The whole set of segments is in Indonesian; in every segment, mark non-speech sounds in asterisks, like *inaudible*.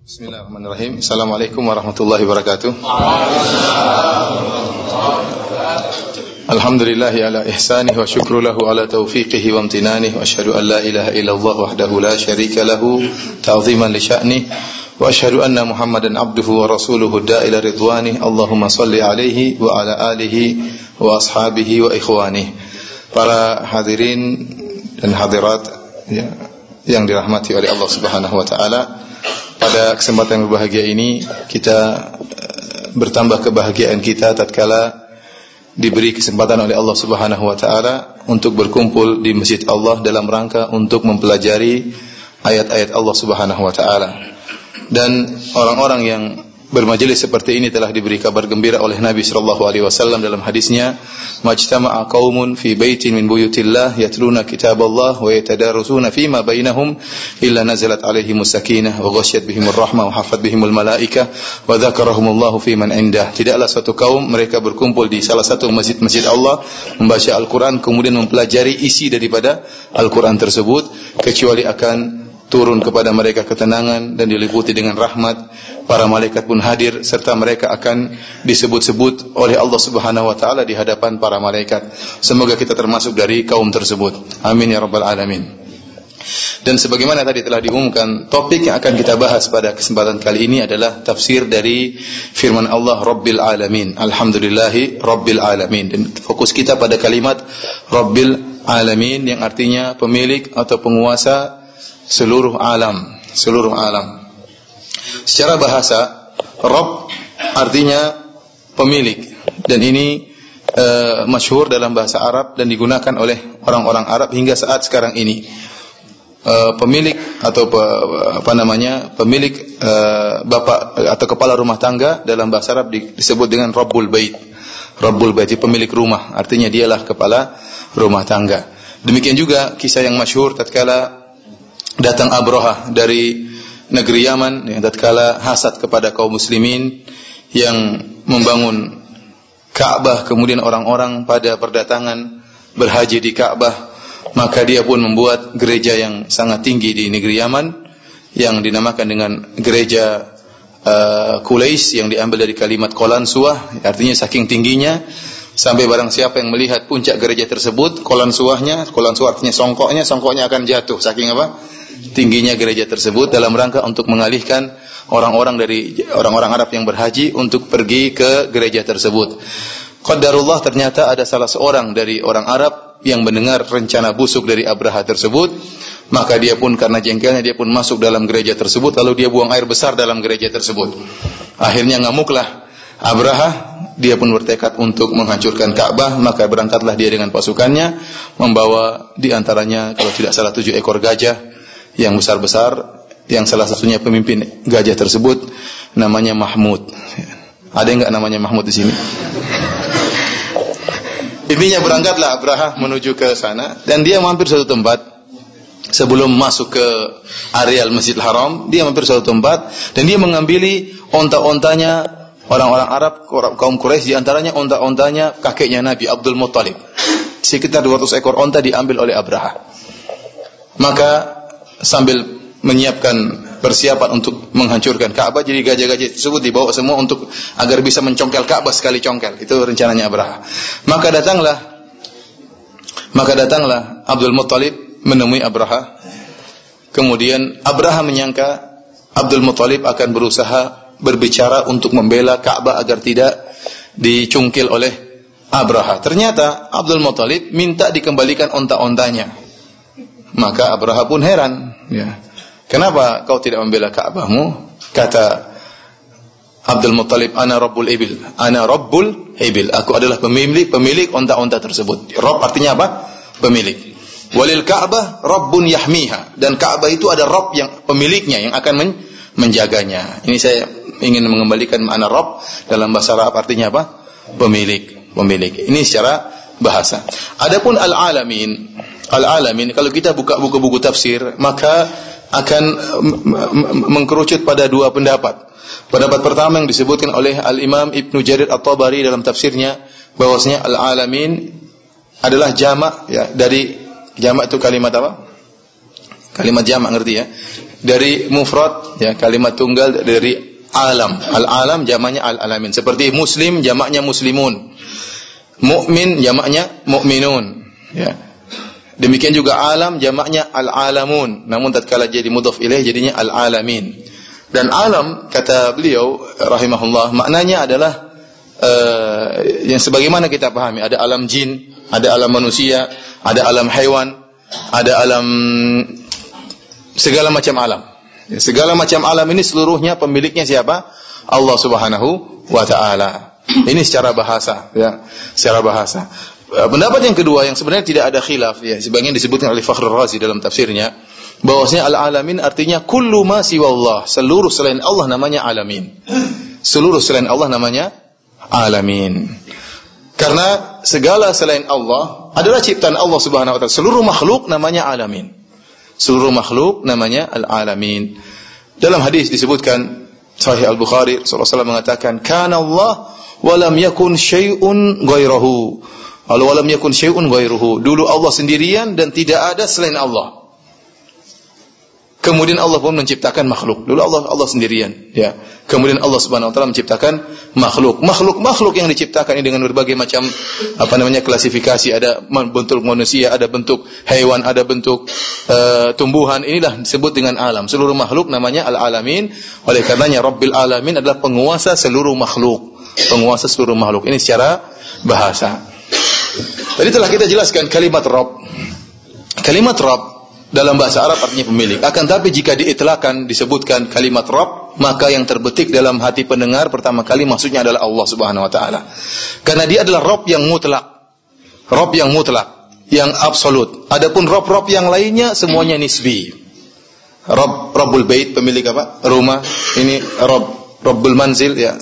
Bismillahirrahmanirrahim. Assalamualaikum warahmatullahi wabarakatuh. Alhamdulillah ala ihsanih wa syukru lahu ala taufiqihi wa amtinanih wa asyhadu an la ilaha illallah wahdahu la syarika lahu ta'ziman li sya'nih wa asyhadu anna Muhammadan abduhu wa rasuluhu da'ila ridwanih. Allahumma salli alaihi wa ala alihi wa ashabihi wa ikhwanih. Para hadirin dan hadirat ya, yang dirahmati oleh Allah Subhanahu wa taala. Pada kesempatan yang berbahagia ini kita eh, bertambah kebahagiaan kita tatkala diberi kesempatan oleh Allah Subhanahu wa taala untuk berkumpul di masjid Allah dalam rangka untuk mempelajari ayat-ayat Allah Subhanahu wa taala. Dan orang-orang yang bermajelis seperti ini telah diberi kabar gembira oleh Nabi sallallahu alaihi wasallam dalam hadisnya majtama'a qaumun fi baitin min buyutillah yatluna kitaballah wa yatadarusuna fima bainahum illa nazalat alaihimus sakinah wa ghasyiyat bihimur rahmah wa hafat bihimul malaikah wa dzakarahumullahu fi man indah. Tidaklah suatu kaum mereka berkumpul di salah satu masjid-masjid Allah membaca Al-Qur'an kemudian mempelajari isi daripada Al-Qur'an tersebut kecuali akan turun kepada mereka ketenangan dan diliputi dengan rahmat. Para malaikat pun hadir serta mereka akan disebut-sebut oleh Allah Subhanahu wa taala di hadapan para malaikat. Semoga kita termasuk dari kaum tersebut. Amin ya rabbal alamin. Dan sebagaimana tadi telah diumumkan, topik yang akan kita bahas pada kesempatan kali ini adalah tafsir dari firman Allah Rabbil Alamin. Alhamdulillahi Rabbil Alamin. Dan fokus kita pada kalimat Rabbil Alamin yang artinya pemilik atau penguasa seluruh alam, seluruh alam. Secara bahasa, Rob artinya pemilik dan ini e, masyhur dalam bahasa Arab dan digunakan oleh orang-orang Arab hingga saat sekarang ini. E, pemilik atau pe, apa namanya pemilik e, bapak atau kepala rumah tangga dalam bahasa Arab disebut dengan Rabbul Bait. Rabbul Bait pemilik rumah, artinya dialah kepala rumah tangga. Demikian juga kisah yang masyhur tatkala datang Abraha dari negeri Yaman yang tatkala hasad kepada kaum muslimin yang membangun Ka'bah. Kemudian orang-orang pada berdatangan berhaji di Ka'bah. Maka dia pun membuat gereja yang sangat tinggi di negeri Yaman yang dinamakan dengan gereja uh, Quraisy yang diambil dari kalimat kolan suah artinya saking tingginya. Sampai barang siapa yang melihat puncak gereja tersebut kolan suahnya kolan artinya songkoknya songkoknya akan jatuh. Saking apa tingginya gereja tersebut dalam rangka untuk mengalihkan orang-orang dari orang-orang Arab yang berhaji untuk pergi ke gereja tersebut. Qadarullah ternyata ada salah seorang dari orang Arab yang mendengar rencana busuk dari Abraha tersebut, maka dia pun karena jengkelnya dia pun masuk dalam gereja tersebut lalu dia buang air besar dalam gereja tersebut. Akhirnya ngamuklah Abraha, dia pun bertekad untuk menghancurkan Ka'bah, maka berangkatlah dia dengan pasukannya membawa di antaranya kalau tidak salah tujuh ekor gajah yang besar-besar yang salah satunya pemimpin gajah tersebut namanya Mahmud. Ada enggak namanya Mahmud di sini? Intinya berangkatlah Abraha menuju ke sana dan dia mampir suatu tempat sebelum masuk ke areal Masjidil Haram, dia mampir suatu tempat dan dia mengambili onta-ontanya orang-orang Arab, kaum Quraisy di antaranya onta-ontanya kakeknya Nabi Abdul Muttalib. Sekitar 200 ekor onta diambil oleh Abraha. Maka sambil menyiapkan persiapan untuk menghancurkan Ka'bah jadi gajah-gajah tersebut dibawa semua untuk agar bisa mencongkel Ka'bah sekali congkel. Itu rencananya Abraha. Maka datanglah maka datanglah Abdul Muttalib menemui Abraha. Kemudian Abraha menyangka Abdul Muttalib akan berusaha berbicara untuk membela Ka'bah agar tidak dicungkil oleh Abraha. Ternyata Abdul Muttalib minta dikembalikan onta-ontanya. Maka Abraha pun heran, ya. Kenapa kau tidak membela Ka'bahmu? Kata Abdul Muttalib, "Ana Rabbul Ibil." Ana Rabbul Ibil. Aku adalah pemilik pemilik onta-onta tersebut. Rabb artinya apa? Pemilik. Walil Ka'bah Rabbun yahmiha. Dan Ka'bah itu ada Rabb yang pemiliknya yang akan men menjaganya. Ini saya ingin mengembalikan makna Rabb dalam bahasa Arab artinya apa? Pemilik, pemilik. Ini secara bahasa. Adapun al-alamin, al-alamin kalau kita buka buku-buku tafsir maka akan mengkerucut pada dua pendapat. Pendapat pertama yang disebutkan oleh Al-Imam Ibnu Jarir At-Tabari dalam tafsirnya bahwasanya al-alamin adalah jamak ya dari jamak itu kalimat apa? Kalimat jamak ngerti ya? Dari mufrad ya, kalimat tunggal dari alam. Al-alam jamaknya al-alamin. Seperti muslim jamaknya muslimun. Mukmin jamaknya mukminun. Ya. Demikian juga alam jamaknya al-alamun. Namun tatkala jadi mudhaf ilaih jadinya al-alamin. Dan alam kata beliau rahimahullah maknanya adalah uh, yang sebagaimana kita pahami ada alam jin, ada alam manusia, ada alam hewan, ada alam segala macam alam. Ya, segala macam alam ini seluruhnya pemiliknya siapa? Allah Subhanahu wa taala. Ini secara bahasa ya, secara bahasa. Eh, pendapat yang kedua yang sebenarnya tidak ada khilaf ya, sebagian disebutkan oleh Fakhrul Razi dalam tafsirnya bahwasanya al-alamin artinya kullu ma siwa Allah, seluruh selain Allah namanya alamin. Seluruh selain Allah namanya alamin. Karena segala selain Allah adalah ciptaan Allah Subhanahu wa taala. Seluruh makhluk namanya alamin. Seluruh makhluk namanya al-alamin. Dalam hadis disebutkan Sahih Al-Bukhari Rasulullah mengatakan, "Kana Allah wa lam yakun syai'un ghairahu." Lalu walam yakun syai'un ghairuhu. Dulu Allah sendirian dan tidak ada selain Allah. Kemudian Allah pun menciptakan makhluk. Dulu Allah Allah sendirian, ya. Kemudian Allah Subhanahu wa taala menciptakan makhluk. Makhluk-makhluk yang diciptakan ini dengan berbagai macam apa namanya klasifikasi, ada bentuk manusia, ada bentuk hewan, ada bentuk uh, tumbuhan. Inilah disebut dengan alam. Seluruh makhluk namanya al-alamin. Oleh karenanya Rabbil alamin adalah penguasa seluruh makhluk. Penguasa seluruh makhluk. Ini secara bahasa. Tadi telah kita jelaskan kalimat Rabb. Kalimat Rabb dalam bahasa Arab artinya pemilik. Akan tapi jika diitlakan disebutkan kalimat Rabb, maka yang terbetik dalam hati pendengar pertama kali maksudnya adalah Allah Subhanahu wa taala. Karena dia adalah Rabb yang mutlak. Rabb yang mutlak, yang absolut. Adapun Rabb-Rabb yang lainnya semuanya nisbi. Rabb Rabbul Bait pemilik apa? Rumah. Ini Rabb Rabbul Manzil ya.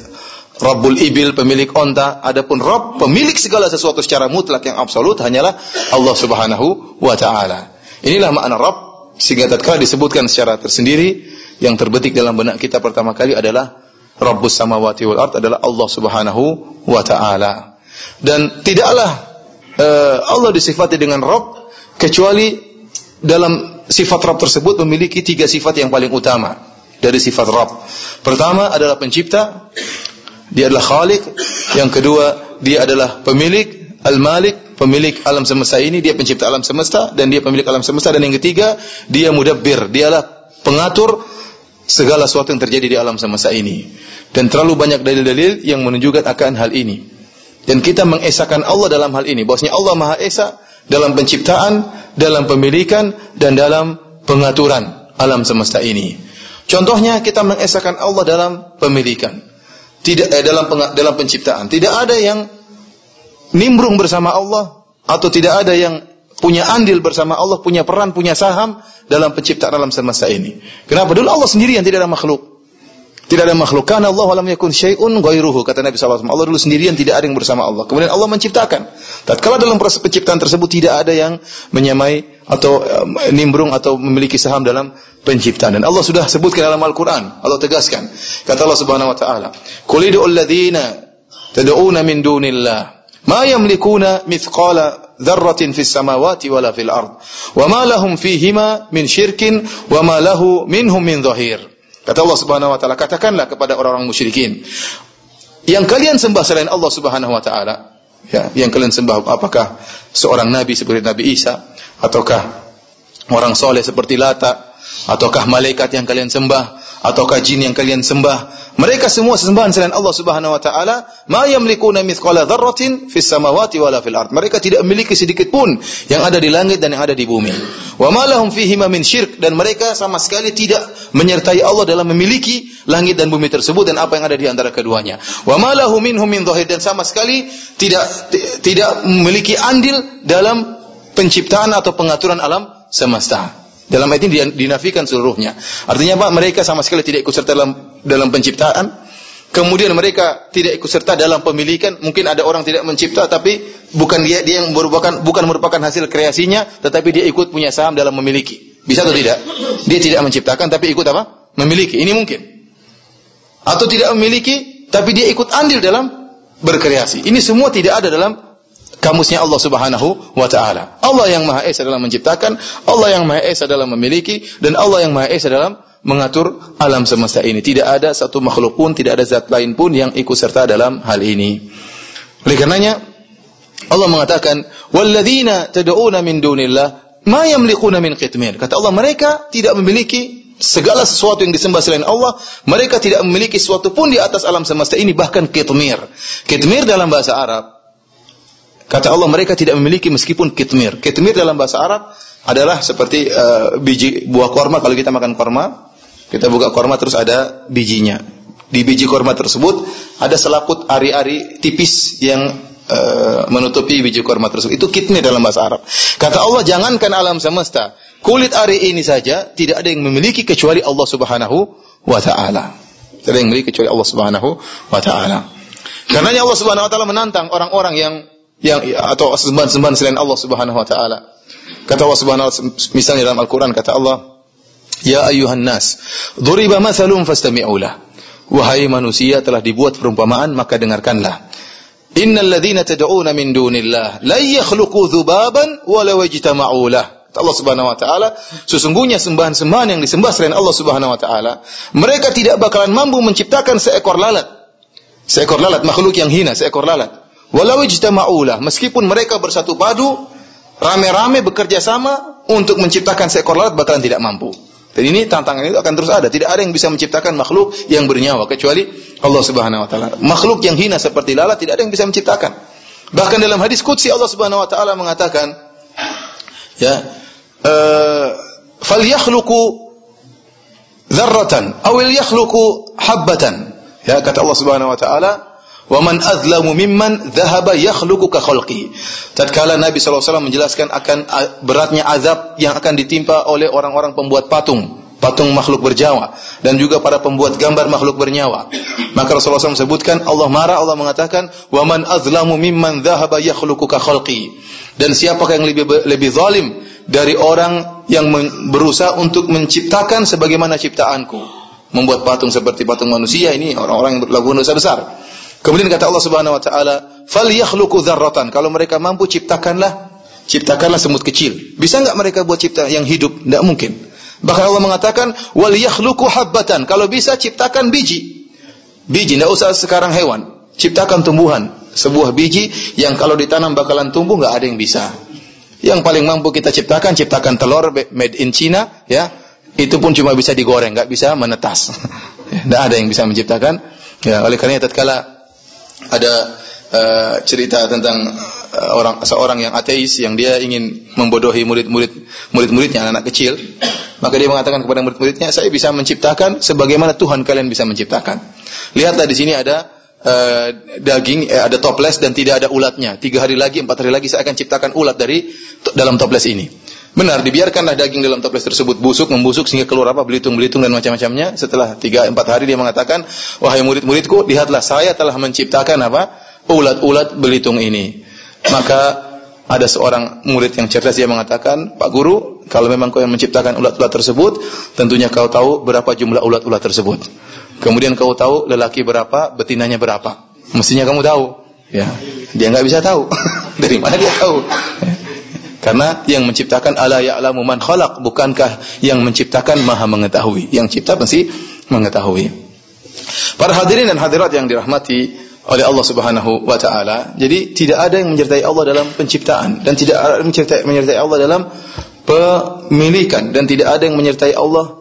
Rabbul Ibil pemilik onta. Adapun Rabb pemilik segala sesuatu secara mutlak yang absolut hanyalah Allah Subhanahu wa taala. Inilah makna Rabb sehingga tatkala disebutkan secara tersendiri yang terbetik dalam benak kita pertama kali adalah Rabbus samawati wal ard adalah Allah Subhanahu wa taala. Dan tidaklah uh, Allah disifati dengan Rabb kecuali dalam sifat Rabb tersebut memiliki tiga sifat yang paling utama dari sifat Rabb. Pertama adalah pencipta, dia adalah Khalik, yang kedua dia adalah pemilik, Al-Malik, pemilik alam semesta ini, dia pencipta alam semesta dan dia pemilik alam semesta dan yang ketiga, dia mudabbir, dialah pengatur segala sesuatu yang terjadi di alam semesta ini. Dan terlalu banyak dalil-dalil yang menunjukkan akan hal ini. Dan kita mengesahkan Allah dalam hal ini. Bahwasanya Allah Maha Esa dalam penciptaan, dalam pemilikan dan dalam pengaturan alam semesta ini. Contohnya kita mengesahkan Allah dalam pemilikan. Tidak eh, dalam dalam penciptaan. Tidak ada yang nimbrung bersama Allah atau tidak ada yang punya andil bersama Allah, punya peran, punya saham dalam penciptaan alam semesta ini. Kenapa? Dulu Allah sendirian tidak ada makhluk. Tidak ada makhluk. Karena Allah alam yakun syai'un ghairuhu kata Nabi SAW. Allah dulu sendirian tidak ada yang bersama Allah. Kemudian Allah menciptakan. Tatkala dalam proses penciptaan tersebut tidak ada yang menyamai atau um, nimbrung atau memiliki saham dalam penciptaan. Dan Allah sudah sebutkan dalam Al-Qur'an. Allah tegaskan. Kata Allah Subhanahu wa taala, "Qul alladziina tad'una min dunillah ما يملكون مثقال ذرة في السماوات ولا في الأرض وما لهم فيهما من شرك وما له منهم من ظهير Kata Allah Subhanahu wa taala, katakanlah kepada orang-orang musyrikin, yang kalian sembah selain Allah Subhanahu wa taala, ya, yang kalian sembah apakah seorang nabi seperti Nabi Isa ataukah orang soleh seperti Lata ataukah malaikat yang kalian sembah ataukah jin yang kalian sembah. Mereka semua sesembahan selain Allah Subhanahu wa taala, ma yamlikuna mithqala dzarratin fis samawati wala fil ard. Mereka tidak memiliki sedikit pun yang ada di langit dan yang ada di bumi. Wa ma lahum fihi min syirk dan mereka sama sekali tidak menyertai Allah dalam memiliki langit dan bumi tersebut dan apa yang ada di antara keduanya. Wa ma lahu minhum min dhahir dan sama sekali tidak tidak memiliki andil dalam penciptaan atau pengaturan alam semesta. Dalam ayat ini dinafikan seluruhnya. Artinya apa? Mereka sama sekali tidak ikut serta dalam dalam penciptaan. Kemudian mereka tidak ikut serta dalam pemilikan. Mungkin ada orang tidak mencipta tapi bukan dia dia yang merupakan bukan merupakan hasil kreasinya, tetapi dia ikut punya saham dalam memiliki. Bisa atau tidak? Dia tidak menciptakan tapi ikut apa? Memiliki. Ini mungkin. Atau tidak memiliki tapi dia ikut andil dalam berkreasi. Ini semua tidak ada dalam kamusnya Allah Subhanahu wa taala. Allah yang Maha Esa dalam menciptakan, Allah yang Maha Esa dalam memiliki dan Allah yang Maha Esa dalam mengatur alam semesta ini. Tidak ada satu makhluk pun, tidak ada zat lain pun yang ikut serta dalam hal ini. Oleh karenanya Allah mengatakan, "Walladzina tad'una min dunillah ma yamlikuna min qitmir." Kata Allah, mereka tidak memiliki segala sesuatu yang disembah selain Allah, mereka tidak memiliki sesuatu pun di atas alam semesta ini bahkan qitmir. Qitmir dalam bahasa Arab Kata Allah mereka tidak memiliki meskipun kitmir. Kitmir dalam bahasa Arab adalah seperti uh, biji buah korma. Kalau kita makan korma, kita buka korma terus ada bijinya. Di biji korma tersebut ada selaput ari-ari tipis yang uh, menutupi biji korma tersebut. Itu kitmir dalam bahasa Arab. Kata Allah jangankan alam semesta, kulit ari ini saja tidak ada yang memiliki kecuali Allah Subhanahu wa taala. Tidak ada yang memiliki kecuali Allah Subhanahu wa taala. Karenanya Allah Subhanahu wa taala menantang orang-orang yang yang atau sembahan-sembahan selain Allah Subhanahu wa taala. Kata Allah Subhanahu wa taala misalnya dalam Al-Qur'an kata Allah, "Ya ayuhan nas, duriba mathalun fastami'u lah." Wahai manusia telah dibuat perumpamaan maka dengarkanlah. Innal ladzina tad'una min dunillah la yakhluqu dzubaban wa law ijtama'u lah. Allah Subhanahu wa taala, sesungguhnya sembahan-sembahan yang disembah selain Allah Subhanahu wa taala, mereka tidak bakalan mampu menciptakan seekor lalat. Seekor lalat makhluk yang hina, seekor lalat. Walau ijtama'ulah, meskipun mereka bersatu padu, rame-rame bekerja sama untuk menciptakan seekor lalat bakalan tidak mampu. Dan ini tantangan itu akan terus ada. Tidak ada yang bisa menciptakan makhluk yang bernyawa kecuali Allah Subhanahu wa taala. Makhluk yang hina seperti lalat tidak ada yang bisa menciptakan. Bahkan dalam hadis qudsi Allah Subhanahu wa taala mengatakan ya uh, falyakhluqu dzarratan aw yakhluqu habbatan. Ya kata Allah Subhanahu wa taala Wa man azlamu mimman dhahaba yakhluqu ka khalqi. Tatkala Nabi SAW menjelaskan akan beratnya azab yang akan ditimpa oleh orang-orang pembuat patung, patung makhluk berjawa dan juga para pembuat gambar makhluk bernyawa. Maka Rasulullah SAW sebutkan Allah marah Allah mengatakan wa man azlamu mimman dhahaba yakhluqu ka. Dan siapakah yang lebih lebih zalim dari orang yang berusaha untuk menciptakan sebagaimana ciptaanku? Membuat patung seperti patung manusia ini orang-orang yang melakukan dosa besar. Kemudian kata Allah Subhanahu wa taala, "Falyakhluqu dzarratan." Kalau mereka mampu ciptakanlah ciptakanlah semut kecil. Bisa enggak mereka buat cipta yang hidup? Tidak mungkin. Bahkan Allah mengatakan, "Wal yakhluqu habbatan." Kalau bisa ciptakan biji. Biji, tidak usah sekarang hewan. Ciptakan tumbuhan, sebuah biji yang kalau ditanam bakalan tumbuh nggak ada yang bisa. Yang paling mampu kita ciptakan, ciptakan telur made in China, ya. Itu pun cuma bisa digoreng, nggak bisa menetas. *laughs* Tidak ada yang bisa menciptakan. Ya, oleh karena tatkala ada uh, cerita tentang uh, orang seorang yang ateis yang dia ingin membodohi murid-murid murid-muridnya anak-anak kecil. Maka dia mengatakan kepada murid-muridnya saya bisa menciptakan sebagaimana Tuhan kalian bisa menciptakan. Lihatlah di sini ada uh, daging eh, ada toples dan tidak ada ulatnya. Tiga hari lagi empat hari lagi saya akan ciptakan ulat dari dalam toples ini Benar, dibiarkanlah daging dalam toples tersebut busuk, membusuk sehingga keluar apa belitung-belitung dan macam-macamnya. Setelah tiga empat hari dia mengatakan, wahai murid-muridku, lihatlah saya telah menciptakan apa ulat-ulat belitung ini. Maka ada seorang murid yang cerdas dia mengatakan, Pak Guru, kalau memang kau yang menciptakan ulat-ulat tersebut, tentunya kau tahu berapa jumlah ulat-ulat tersebut. Kemudian kau tahu lelaki berapa, betinanya berapa. Mestinya kamu tahu. Ya, dia nggak bisa tahu. *laughs* Dari mana dia tahu? Karena yang menciptakan ala ya'lamu man khalaq, bukankah yang menciptakan Maha mengetahui? Yang cipta pasti mengetahui. Para hadirin dan hadirat yang dirahmati oleh Allah Subhanahu wa taala. Jadi tidak ada yang menyertai Allah dalam penciptaan dan tidak ada yang menyertai, Allah dalam pemilikan dan tidak ada yang menyertai Allah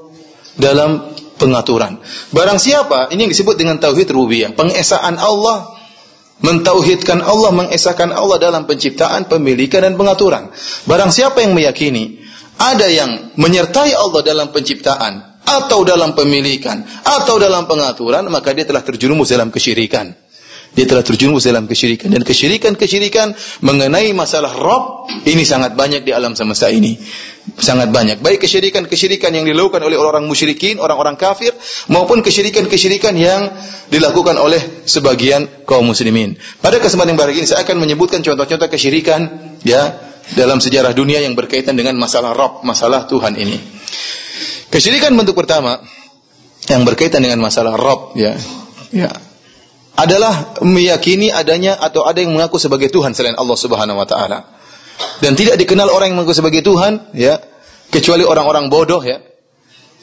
dalam pengaturan. Barang siapa ini yang disebut dengan tauhid rububiyah, pengesaan Allah mentauhidkan Allah, mengesahkan Allah dalam penciptaan, pemilikan dan pengaturan. Barang siapa yang meyakini ada yang menyertai Allah dalam penciptaan atau dalam pemilikan atau dalam pengaturan, maka dia telah terjerumus dalam kesyirikan. Dia telah terjerumus dalam kesyirikan dan kesyirikan-kesyirikan mengenai masalah Rob ini sangat banyak di alam semesta ini sangat banyak. Baik kesyirikan-kesyirikan yang dilakukan oleh orang-orang musyrikin, orang-orang kafir, maupun kesyirikan-kesyirikan yang dilakukan oleh sebagian kaum muslimin. Pada kesempatan yang baru ini saya akan menyebutkan contoh-contoh kesyirikan ya dalam sejarah dunia yang berkaitan dengan masalah Rob, masalah Tuhan ini. Kesyirikan bentuk pertama yang berkaitan dengan masalah Rob ya. Ya. Adalah meyakini adanya atau ada yang mengaku sebagai Tuhan selain Allah Subhanahu wa taala. Dan tidak dikenal orang yang mengaku sebagai Tuhan ya kecuali orang-orang bodoh ya.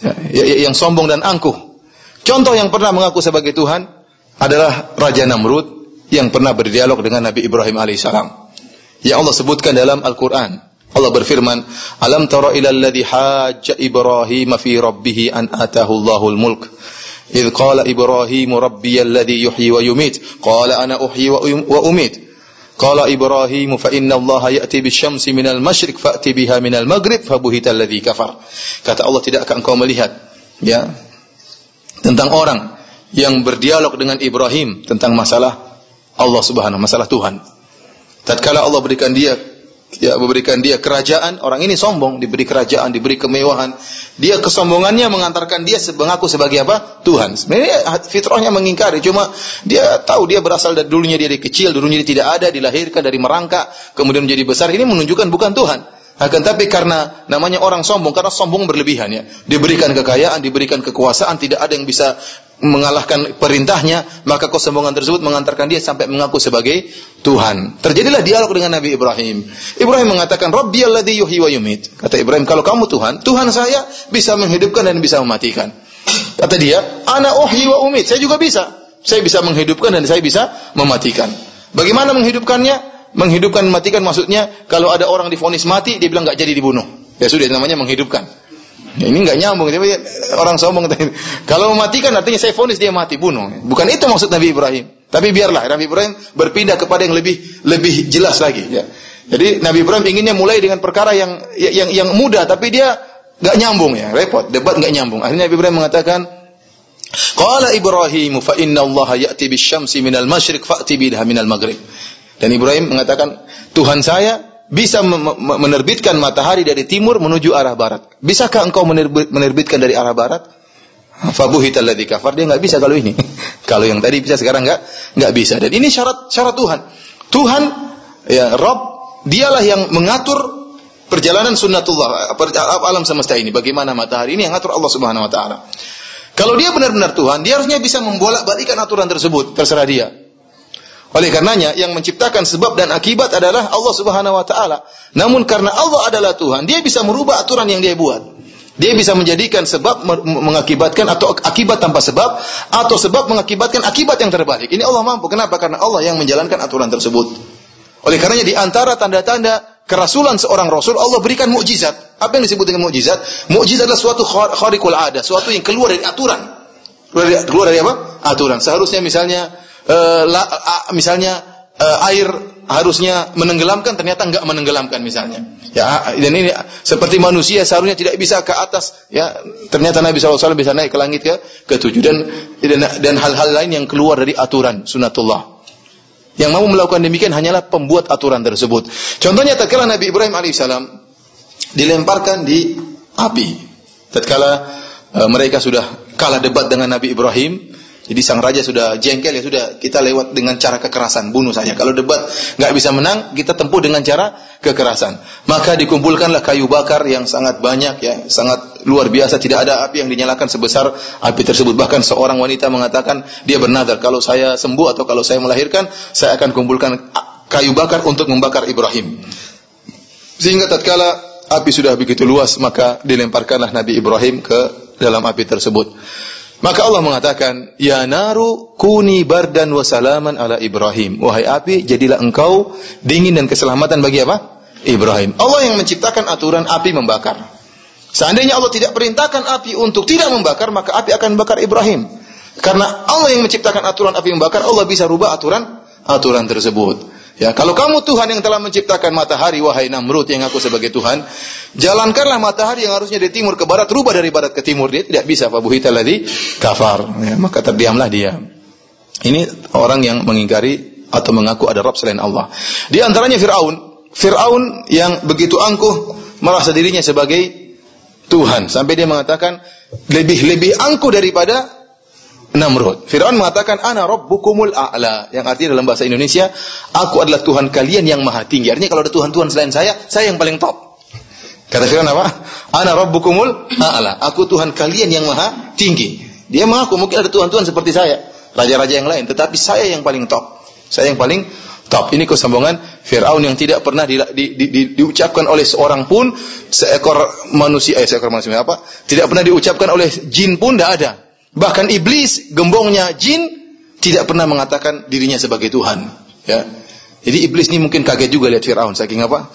ya, ya, ya yang sombong dan angkuh. Contoh yang pernah mengaku sebagai Tuhan adalah Raja Namrud yang pernah berdialog dengan Nabi Ibrahim alaihissalam. Yang Allah sebutkan dalam Al-Quran. Allah berfirman, Alam tara ila alladhi hajja Ibrahim fi rabbih an atahu Allahul mulk. إذ قال إبراهيم ربي الذي يحيي ويميت قال أنا أحيي وأميت قال إبراهيم فإن الله يأتي بالشمس من المشرق فأتي بها من المغرب فبهت الذي كفر kata Allah tidakkah engkau melihat ya tentang orang yang berdialog dengan Ibrahim tentang masalah Allah Subhanahu masalah Tuhan tatkala Allah berikan dia ya memberikan dia kerajaan, orang ini sombong, diberi kerajaan, diberi kemewahan. Dia kesombongannya mengantarkan dia mengaku sebagai apa? Tuhan. Sebenarnya fitrahnya mengingkari, cuma dia tahu dia berasal dari dulunya dia dari kecil, dulunya dia tidak ada, dilahirkan dari merangkak, kemudian menjadi besar. Ini menunjukkan bukan Tuhan. Akan tapi karena namanya orang sombong, karena sombong berlebihan ya. Diberikan kekayaan, diberikan kekuasaan, tidak ada yang bisa mengalahkan perintahnya, maka kesombongan tersebut mengantarkan dia sampai mengaku sebagai Tuhan. Terjadilah dialog dengan Nabi Ibrahim. Ibrahim mengatakan, Rabbi wa yumit. Kata Ibrahim, kalau kamu Tuhan, Tuhan saya bisa menghidupkan dan bisa mematikan. Kata dia, ana uhyi wa umit. Saya juga bisa. Saya bisa menghidupkan dan saya bisa mematikan. Bagaimana menghidupkannya? Menghidupkan, mematikan maksudnya kalau ada orang difonis mati, dia bilang nggak jadi dibunuh. Ya sudah, namanya menghidupkan. Ya, ini nggak nyambung, tapi orang sombong. *laughs* Kalau mematikan artinya saya fonis dia mati, bunuh. Bukan itu maksud Nabi Ibrahim. Tapi biarlah Nabi Ibrahim berpindah kepada yang lebih lebih jelas lagi. Ya. Jadi Nabi Ibrahim inginnya mulai dengan perkara yang yang yang mudah, tapi dia nggak nyambung ya, repot, debat nggak nyambung. Akhirnya Nabi Ibrahim mengatakan, Qala Ibrahim fa inna Allah ya'ti bisyamsi minal masyriq fa'ti biha minal maghrib. Dan Ibrahim mengatakan, Tuhan saya bisa menerbitkan matahari dari timur menuju arah barat. Bisakah engkau menerbitkan dari arah barat? Fabuhita alladhi kafar. Dia nggak bisa kalau ini. *laughs* kalau yang tadi bisa sekarang nggak nggak bisa. Dan ini syarat syarat Tuhan. Tuhan ya Rob dialah yang mengatur perjalanan sunnatullah alam semesta ini. Bagaimana matahari ini yang ngatur Allah Subhanahu wa taala. Kalau dia benar-benar Tuhan, dia harusnya bisa membolak-balikan aturan tersebut, terserah dia. Oleh karenanya yang menciptakan sebab dan akibat adalah Allah Subhanahu wa taala. Namun karena Allah adalah Tuhan, dia bisa merubah aturan yang dia buat. Dia bisa menjadikan sebab mengakibatkan atau akibat tanpa sebab atau sebab mengakibatkan akibat yang terbalik. Ini Allah mampu. Kenapa? Karena Allah yang menjalankan aturan tersebut. Oleh karenanya di antara tanda-tanda kerasulan seorang rasul Allah berikan mukjizat. Apa yang disebut dengan mukjizat? Mukjizat adalah suatu khariqul ada, suatu yang keluar dari aturan. Keluar dari, keluar dari apa? Aturan. Seharusnya misalnya uh, la, uh, misalnya uh, air harusnya menenggelamkan ternyata enggak menenggelamkan misalnya. Ya, dan ini seperti manusia seharusnya tidak bisa ke atas ya, ternyata Nabi SAW bisa naik ke langit ke ketujuh dan dan hal-hal lain yang keluar dari aturan sunatullah. Yang mau melakukan demikian hanyalah pembuat aturan tersebut. Contohnya tatkala Nabi Ibrahim alaihissalam dilemparkan di api. Tatkala uh, mereka sudah kalah debat dengan Nabi Ibrahim, jadi sang raja sudah jengkel ya sudah kita lewat dengan cara kekerasan bunuh saja. Kalau debat nggak bisa menang kita tempuh dengan cara kekerasan. Maka dikumpulkanlah kayu bakar yang sangat banyak ya sangat luar biasa tidak ada api yang dinyalakan sebesar api tersebut. Bahkan seorang wanita mengatakan dia bernadar kalau saya sembuh atau kalau saya melahirkan saya akan kumpulkan kayu bakar untuk membakar Ibrahim. Sehingga tatkala api sudah begitu luas maka dilemparkanlah Nabi Ibrahim ke dalam api tersebut. Maka Allah mengatakan, Ya naru kuni bardan wa salaman ala Ibrahim. Wahai api, jadilah engkau dingin dan keselamatan bagi apa? Ibrahim. Allah yang menciptakan aturan api membakar. Seandainya Allah tidak perintahkan api untuk tidak membakar, maka api akan membakar Ibrahim. Karena Allah yang menciptakan aturan api membakar, Allah bisa rubah aturan aturan tersebut. Ya, kalau kamu Tuhan yang telah menciptakan matahari, wahai Namrud yang aku sebagai Tuhan, jalankanlah matahari yang harusnya dari timur ke barat, rubah dari barat ke timur. Dia tidak bisa. Fabuhita ladhi kafar. Ya, maka terdiamlah dia. Ini orang yang mengingkari atau mengaku ada Rabb selain Allah. Di antaranya Fir'aun. Fir'aun yang begitu angkuh merasa dirinya sebagai Tuhan. Sampai dia mengatakan, lebih-lebih angkuh daripada Namrud. Firaun mengatakan ana rabbukumul a'la yang artinya dalam bahasa Indonesia aku adalah Tuhan kalian yang maha tinggi. Artinya kalau ada Tuhan-tuhan selain saya, saya yang paling top. Kata Firaun apa? Ana rabbukumul a'la. Aku Tuhan kalian yang maha tinggi. Dia mengaku mungkin ada Tuhan-Tuhan seperti saya. raja-raja yang lain, tetapi saya yang paling top. Saya yang paling top. Ini kesombongan Firaun yang tidak pernah di, di, di, di, diucapkan oleh seorang pun seekor manusia, eh seekor manusia apa? Tidak pernah diucapkan oleh jin pun tidak ada. Bahkan iblis, gembongnya jin tidak pernah mengatakan dirinya sebagai Tuhan. Ya. Jadi iblis ini mungkin kaget juga lihat Firaun saking apa?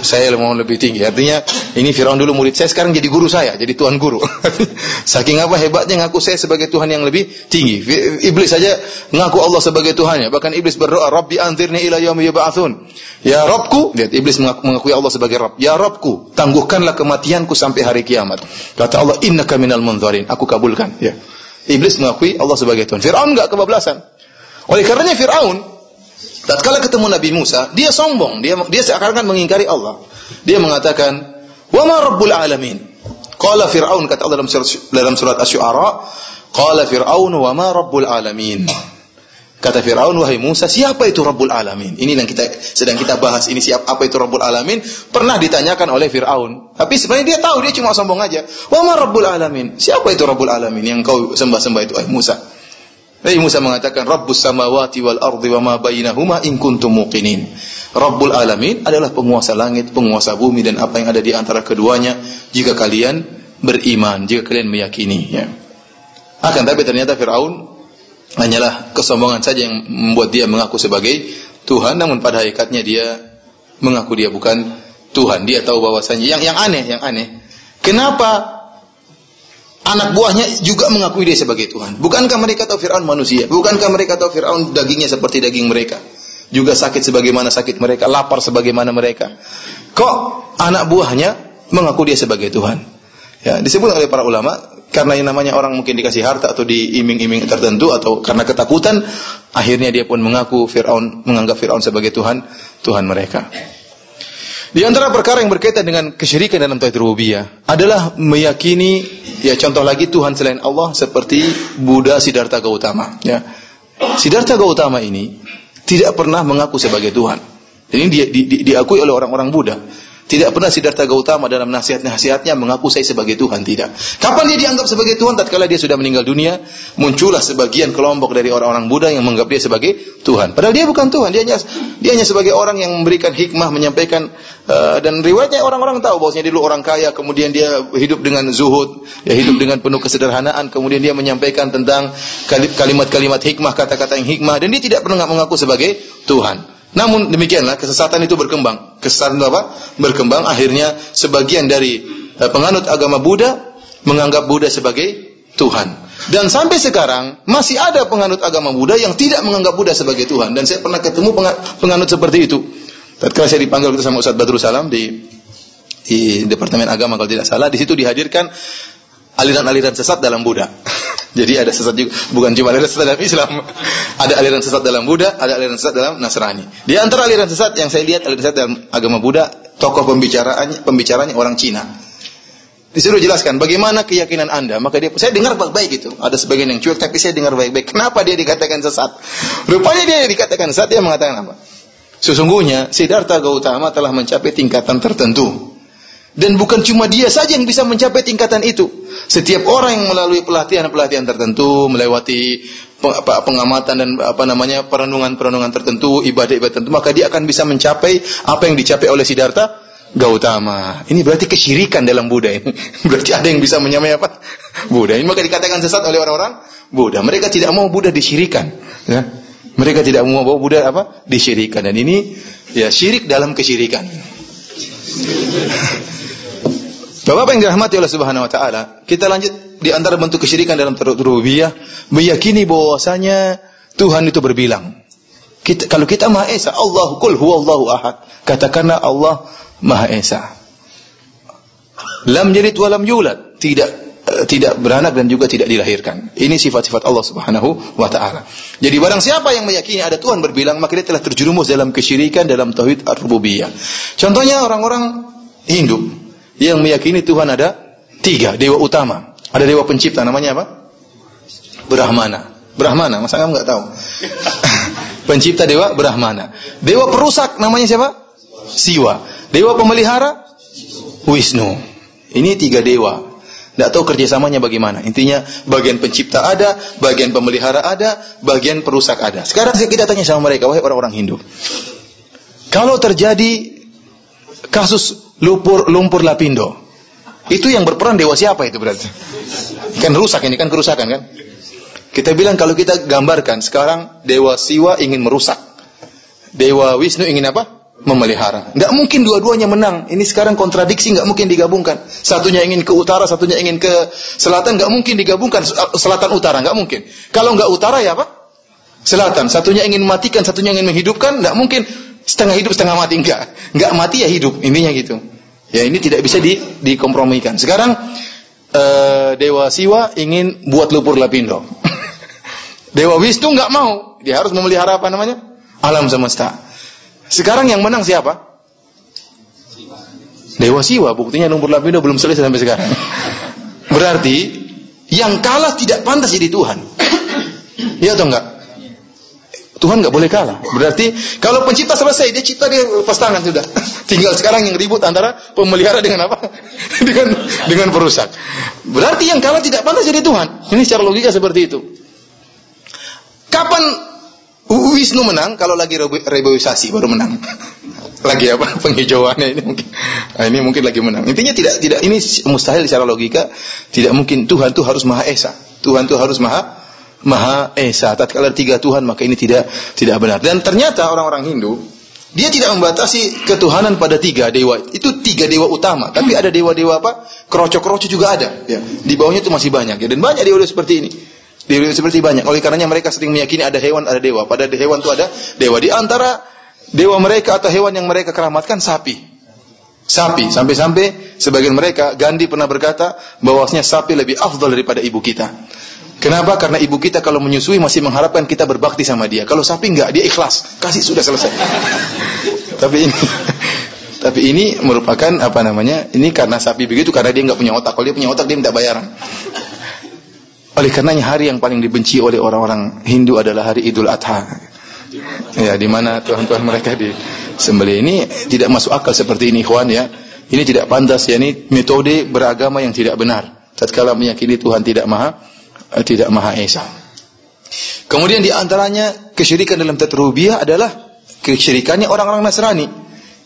Saya mau lebih tinggi. Artinya ini Firaun dulu murid saya sekarang jadi guru saya, jadi tuan guru. *laughs* saking apa hebatnya ngaku saya sebagai Tuhan yang lebih tinggi. Iblis saja ngaku Allah sebagai Tuhannya. Bahkan iblis berdoa, "Rabbi anzirni ila yaumi yub'atsun." Ya Rabbku, lihat iblis mengakui Allah sebagai Rabb. Ya Rabbku, tangguhkanlah kematianku sampai hari kiamat. Kata Allah, "Innaka minal munzarin." Aku kabulkan, ya. Iblis mengakui Allah sebagai Tuhan. Firaun enggak kebablasan. Oleh karenanya Firaun Tatkala ketemu Nabi Musa, dia sombong, dia dia seakan-akan mengingkari Allah. Dia mengatakan, "Wa ma rabbul alamin?" Qala Fir'aun kata Allah dalam surat dalam surat Asy-Syu'ara, qala Fir'aun wa ma rabbul alamin? Kata Fir'aun, wahai Musa, siapa itu Rabbul Alamin? Ini yang kita sedang kita bahas. Ini siapa apa itu Rabbul Alamin? Pernah ditanyakan oleh Fir'aun. Tapi sebenarnya dia tahu, dia cuma sombong aja. Wa ma Rabbul Alamin? Siapa itu Rabbul Alamin yang kau sembah-sembah itu, wahai Musa? Nabi Musa mengatakan Rabbus samawati wal ardi wa ma bainahuma in kuntum muqinin. Rabbul alamin adalah penguasa langit, penguasa bumi dan apa yang ada di antara keduanya jika kalian beriman, jika kalian meyakini ya. Akan tapi ternyata Firaun hanyalah kesombongan saja yang membuat dia mengaku sebagai Tuhan namun pada hakikatnya dia mengaku dia bukan Tuhan. Dia tahu bahwasanya yang yang aneh, yang aneh. Kenapa anak buahnya juga mengakui dia sebagai Tuhan. Bukankah mereka tahu Fir'aun manusia? Bukankah mereka tahu Fir'aun dagingnya seperti daging mereka? Juga sakit sebagaimana sakit mereka, lapar sebagaimana mereka. Kok anak buahnya mengaku dia sebagai Tuhan? Ya, disebut oleh para ulama karena yang namanya orang mungkin dikasih harta atau diiming-iming tertentu atau karena ketakutan akhirnya dia pun mengaku Firaun menganggap Firaun sebagai Tuhan Tuhan mereka. Di antara perkara yang berkaitan dengan kesyirikan dalam tauhid rububiyah adalah meyakini ya contoh lagi Tuhan selain Allah seperti Buddha Siddhartha Gautama ya. Siddhartha Gautama ini tidak pernah mengaku sebagai Tuhan. Ini dia, di, di, diakui oleh orang-orang Buddha. Tidak pernah Siddhartha Gautama dalam nasihat-nasihatnya mengaku saya sebagai Tuhan, tidak. Kapan dia dianggap sebagai Tuhan? Tatkala dia sudah meninggal dunia, muncullah sebagian kelompok dari orang-orang Buddha yang menganggap dia sebagai Tuhan. Padahal dia bukan Tuhan, dia hanya dia hanya sebagai orang yang memberikan hikmah, menyampaikan uh, dan riwayatnya orang-orang tahu bahwasanya dia dulu orang kaya, kemudian dia hidup dengan zuhud, ya hidup dengan penuh kesederhanaan, kemudian dia menyampaikan tentang kalimat-kalimat hikmah, kata-kata yang hikmah dan dia tidak pernah mengaku sebagai Tuhan. Namun demikianlah kesesatan itu berkembang. Kesesatan itu apa? Berkembang akhirnya sebagian dari uh, penganut agama Buddha menganggap Buddha sebagai Tuhan. Dan sampai sekarang masih ada penganut agama Buddha yang tidak menganggap Buddha sebagai Tuhan. Dan saya pernah ketemu penganut seperti itu. Tatkala saya dipanggil sama Ustaz Badrul Salam di di Departemen Agama kalau tidak salah, di situ dihadirkan aliran-aliran sesat dalam Buddha. *laughs* Jadi ada sesat juga, bukan cuma aliran sesat dalam Islam. *laughs* Ada aliran sesat dalam Buddha, ada aliran sesat dalam Nasrani. Di antara aliran sesat yang saya lihat aliran sesat dalam agama Buddha, tokoh pembicaraannya pembicaranya orang Cina. Disuruh jelaskan bagaimana keyakinan Anda. Maka dia saya dengar baik-baik itu. Ada sebagian yang cuek tapi saya dengar baik-baik. Kenapa dia dikatakan sesat? Rupanya dia dikatakan sesat dia mengatakan apa? Sesungguhnya Siddhartha Gautama telah mencapai tingkatan tertentu. Dan bukan cuma dia saja yang bisa mencapai tingkatan itu. Setiap orang yang melalui pelatihan-pelatihan tertentu, melewati pengamatan dan apa namanya perenungan-perenungan tertentu, ibadah-ibadah tertentu, maka dia akan bisa mencapai apa yang dicapai oleh Siddhartha Gautama. Ini berarti kesyirikan dalam Buddha ini. *laughs* berarti ada yang bisa menyamai apa? *laughs* Buddha. Ini maka dikatakan sesat oleh orang-orang Buddha. Mereka tidak mau Buddha disyirikan. Ya. Mereka tidak mau bahwa Buddha apa? Disyirikan. Dan ini ya syirik dalam kesyirikan. *laughs* Bapak yang dirahmati oleh Subhanahu wa taala, kita lanjut di antara bentuk kesyirikan dalam rububiyah, meyakini bahwasanya Tuhan itu berbilang. Kita, kalau kita Maha Esa, Allah kul huwallahu ahad. Katakanlah Allah Maha Esa. Lam yalid wa lam yulad. Tidak eh, tidak beranak dan juga tidak dilahirkan. Ini sifat-sifat Allah Subhanahu wa taala. Jadi barang siapa yang meyakini ada Tuhan berbilang, maka dia telah terjerumus dalam kesyirikan dalam tauhid ar-rububiyah. Contohnya orang-orang Hindu yang meyakini Tuhan ada tiga dewa utama. Ada dewa pencipta namanya apa? Brahmana. Brahmana, masa kamu nggak tahu? *laughs* pencipta dewa Brahmana. Dewa perusak namanya siapa? Siwa. Dewa pemelihara Wisnu. Ini tiga dewa. Tidak tahu kerjasamanya bagaimana. Intinya bagian pencipta ada, bagian pemelihara ada, bagian perusak ada. Sekarang kita tanya sama mereka, wahai orang-orang Hindu. Kalau terjadi kasus lumpur lumpur lapindo, itu yang berperan dewa siapa itu berarti? Kan rusak ini kan kerusakan kan? Kita bilang kalau kita gambarkan sekarang dewa Siwa ingin merusak. Dewa Wisnu ingin apa? memelihara. Nggak mungkin dua-duanya menang. Ini sekarang kontradiksi nggak mungkin digabungkan. Satunya ingin ke utara, satunya ingin ke selatan, nggak mungkin digabungkan selatan utara, nggak mungkin. Kalau nggak utara ya apa? Selatan. Satunya ingin mematikan, satunya ingin menghidupkan, nggak mungkin setengah hidup setengah mati enggak. Nggak mati ya hidup, intinya gitu. Ya ini tidak bisa di, dikompromikan. Sekarang uh, Dewa Siwa ingin buat lupur lapindo. *laughs* Dewa Wisnu nggak mau, dia harus memelihara apa namanya? Alam semesta. Sekarang yang menang siapa? Dewa Siwa, buktinya lumpur lapindo belum selesai sampai sekarang. Berarti yang kalah tidak pantas jadi Tuhan. Iya *coughs* atau enggak? Tuhan nggak boleh kalah. Berarti kalau pencipta selesai, dia cipta dia lepas tangan sudah. *laughs* Tinggal sekarang yang ribut antara pemelihara dengan apa? *laughs* dengan dengan perusak. Berarti yang kalah tidak pantas jadi Tuhan. Ini secara logika seperti itu. Kapan Wisnu menang kalau lagi reboisasi baru menang. *laughs* lagi apa penghijauannya ini mungkin nah, ini mungkin lagi menang. Intinya tidak tidak ini mustahil secara logika tidak mungkin Tuhan itu harus maha esa. Tuhan itu harus maha maha esa. Tatkala tiga Tuhan maka ini tidak tidak benar. Dan ternyata orang-orang Hindu dia tidak membatasi ketuhanan pada tiga dewa. Itu tiga dewa utama. Tapi ada dewa-dewa apa? Kroco-kroco juga ada. Ya. Di bawahnya itu masih banyak. Ya. Dan banyak dewa-dewa seperti ini. Dewa seperti banyak. Oleh karenanya mereka sering meyakini ada hewan, ada dewa. Pada hewan itu ada dewa. Di antara dewa mereka atau hewan yang mereka keramatkan sapi. Sapi. Sampai-sampai sebagian mereka, Gandhi pernah berkata bahwasanya sapi lebih afdal daripada ibu kita. Kenapa? Karena ibu kita kalau menyusui masih mengharapkan kita berbakti sama dia. Kalau sapi enggak, dia ikhlas. Kasih sudah selesai. *laughs* tapi ini *laughs* tapi ini merupakan apa namanya? Ini karena sapi begitu karena dia enggak punya otak. Kalau dia punya otak dia minta bayaran. Oleh karenanya hari yang paling dibenci oleh orang-orang Hindu adalah hari Idul Adha. Ya, di mana tuhan-tuhan mereka di sembelih ini tidak masuk akal seperti ini, ikhwan ya. Ini tidak pantas ya, ini metode beragama yang tidak benar. Tatkala meyakini Tuhan tidak maha tidak maha esa. Kemudian di antaranya kesyirikan dalam tatrubiyah adalah kesyirikannya orang-orang Nasrani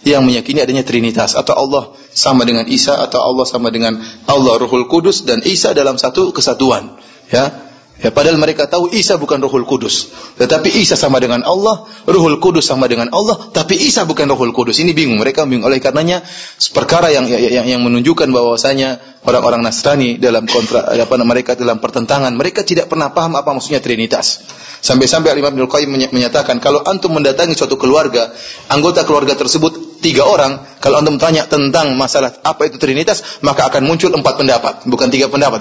yang meyakini adanya Trinitas atau Allah sama dengan Isa atau Allah sama dengan Allah Ruhul Kudus dan Isa dalam satu kesatuan. Ya. Ya, padahal mereka tahu Isa bukan Rohul Kudus. Tetapi Isa sama dengan Allah, Rohul Kudus sama dengan Allah, tapi Isa bukan Rohul Kudus. Ini bingung, mereka bingung. Oleh karenanya perkara yang yang, yang menunjukkan bahwasanya orang-orang Nasrani dalam kontra apa mereka dalam pertentangan, mereka tidak pernah paham apa maksudnya Trinitas. Sampai-sampai Imam Ibnu Qayyim menyatakan kalau antum mendatangi suatu keluarga, anggota keluarga tersebut tiga orang, kalau antum tanya tentang masalah apa itu Trinitas, maka akan muncul empat pendapat, bukan tiga pendapat,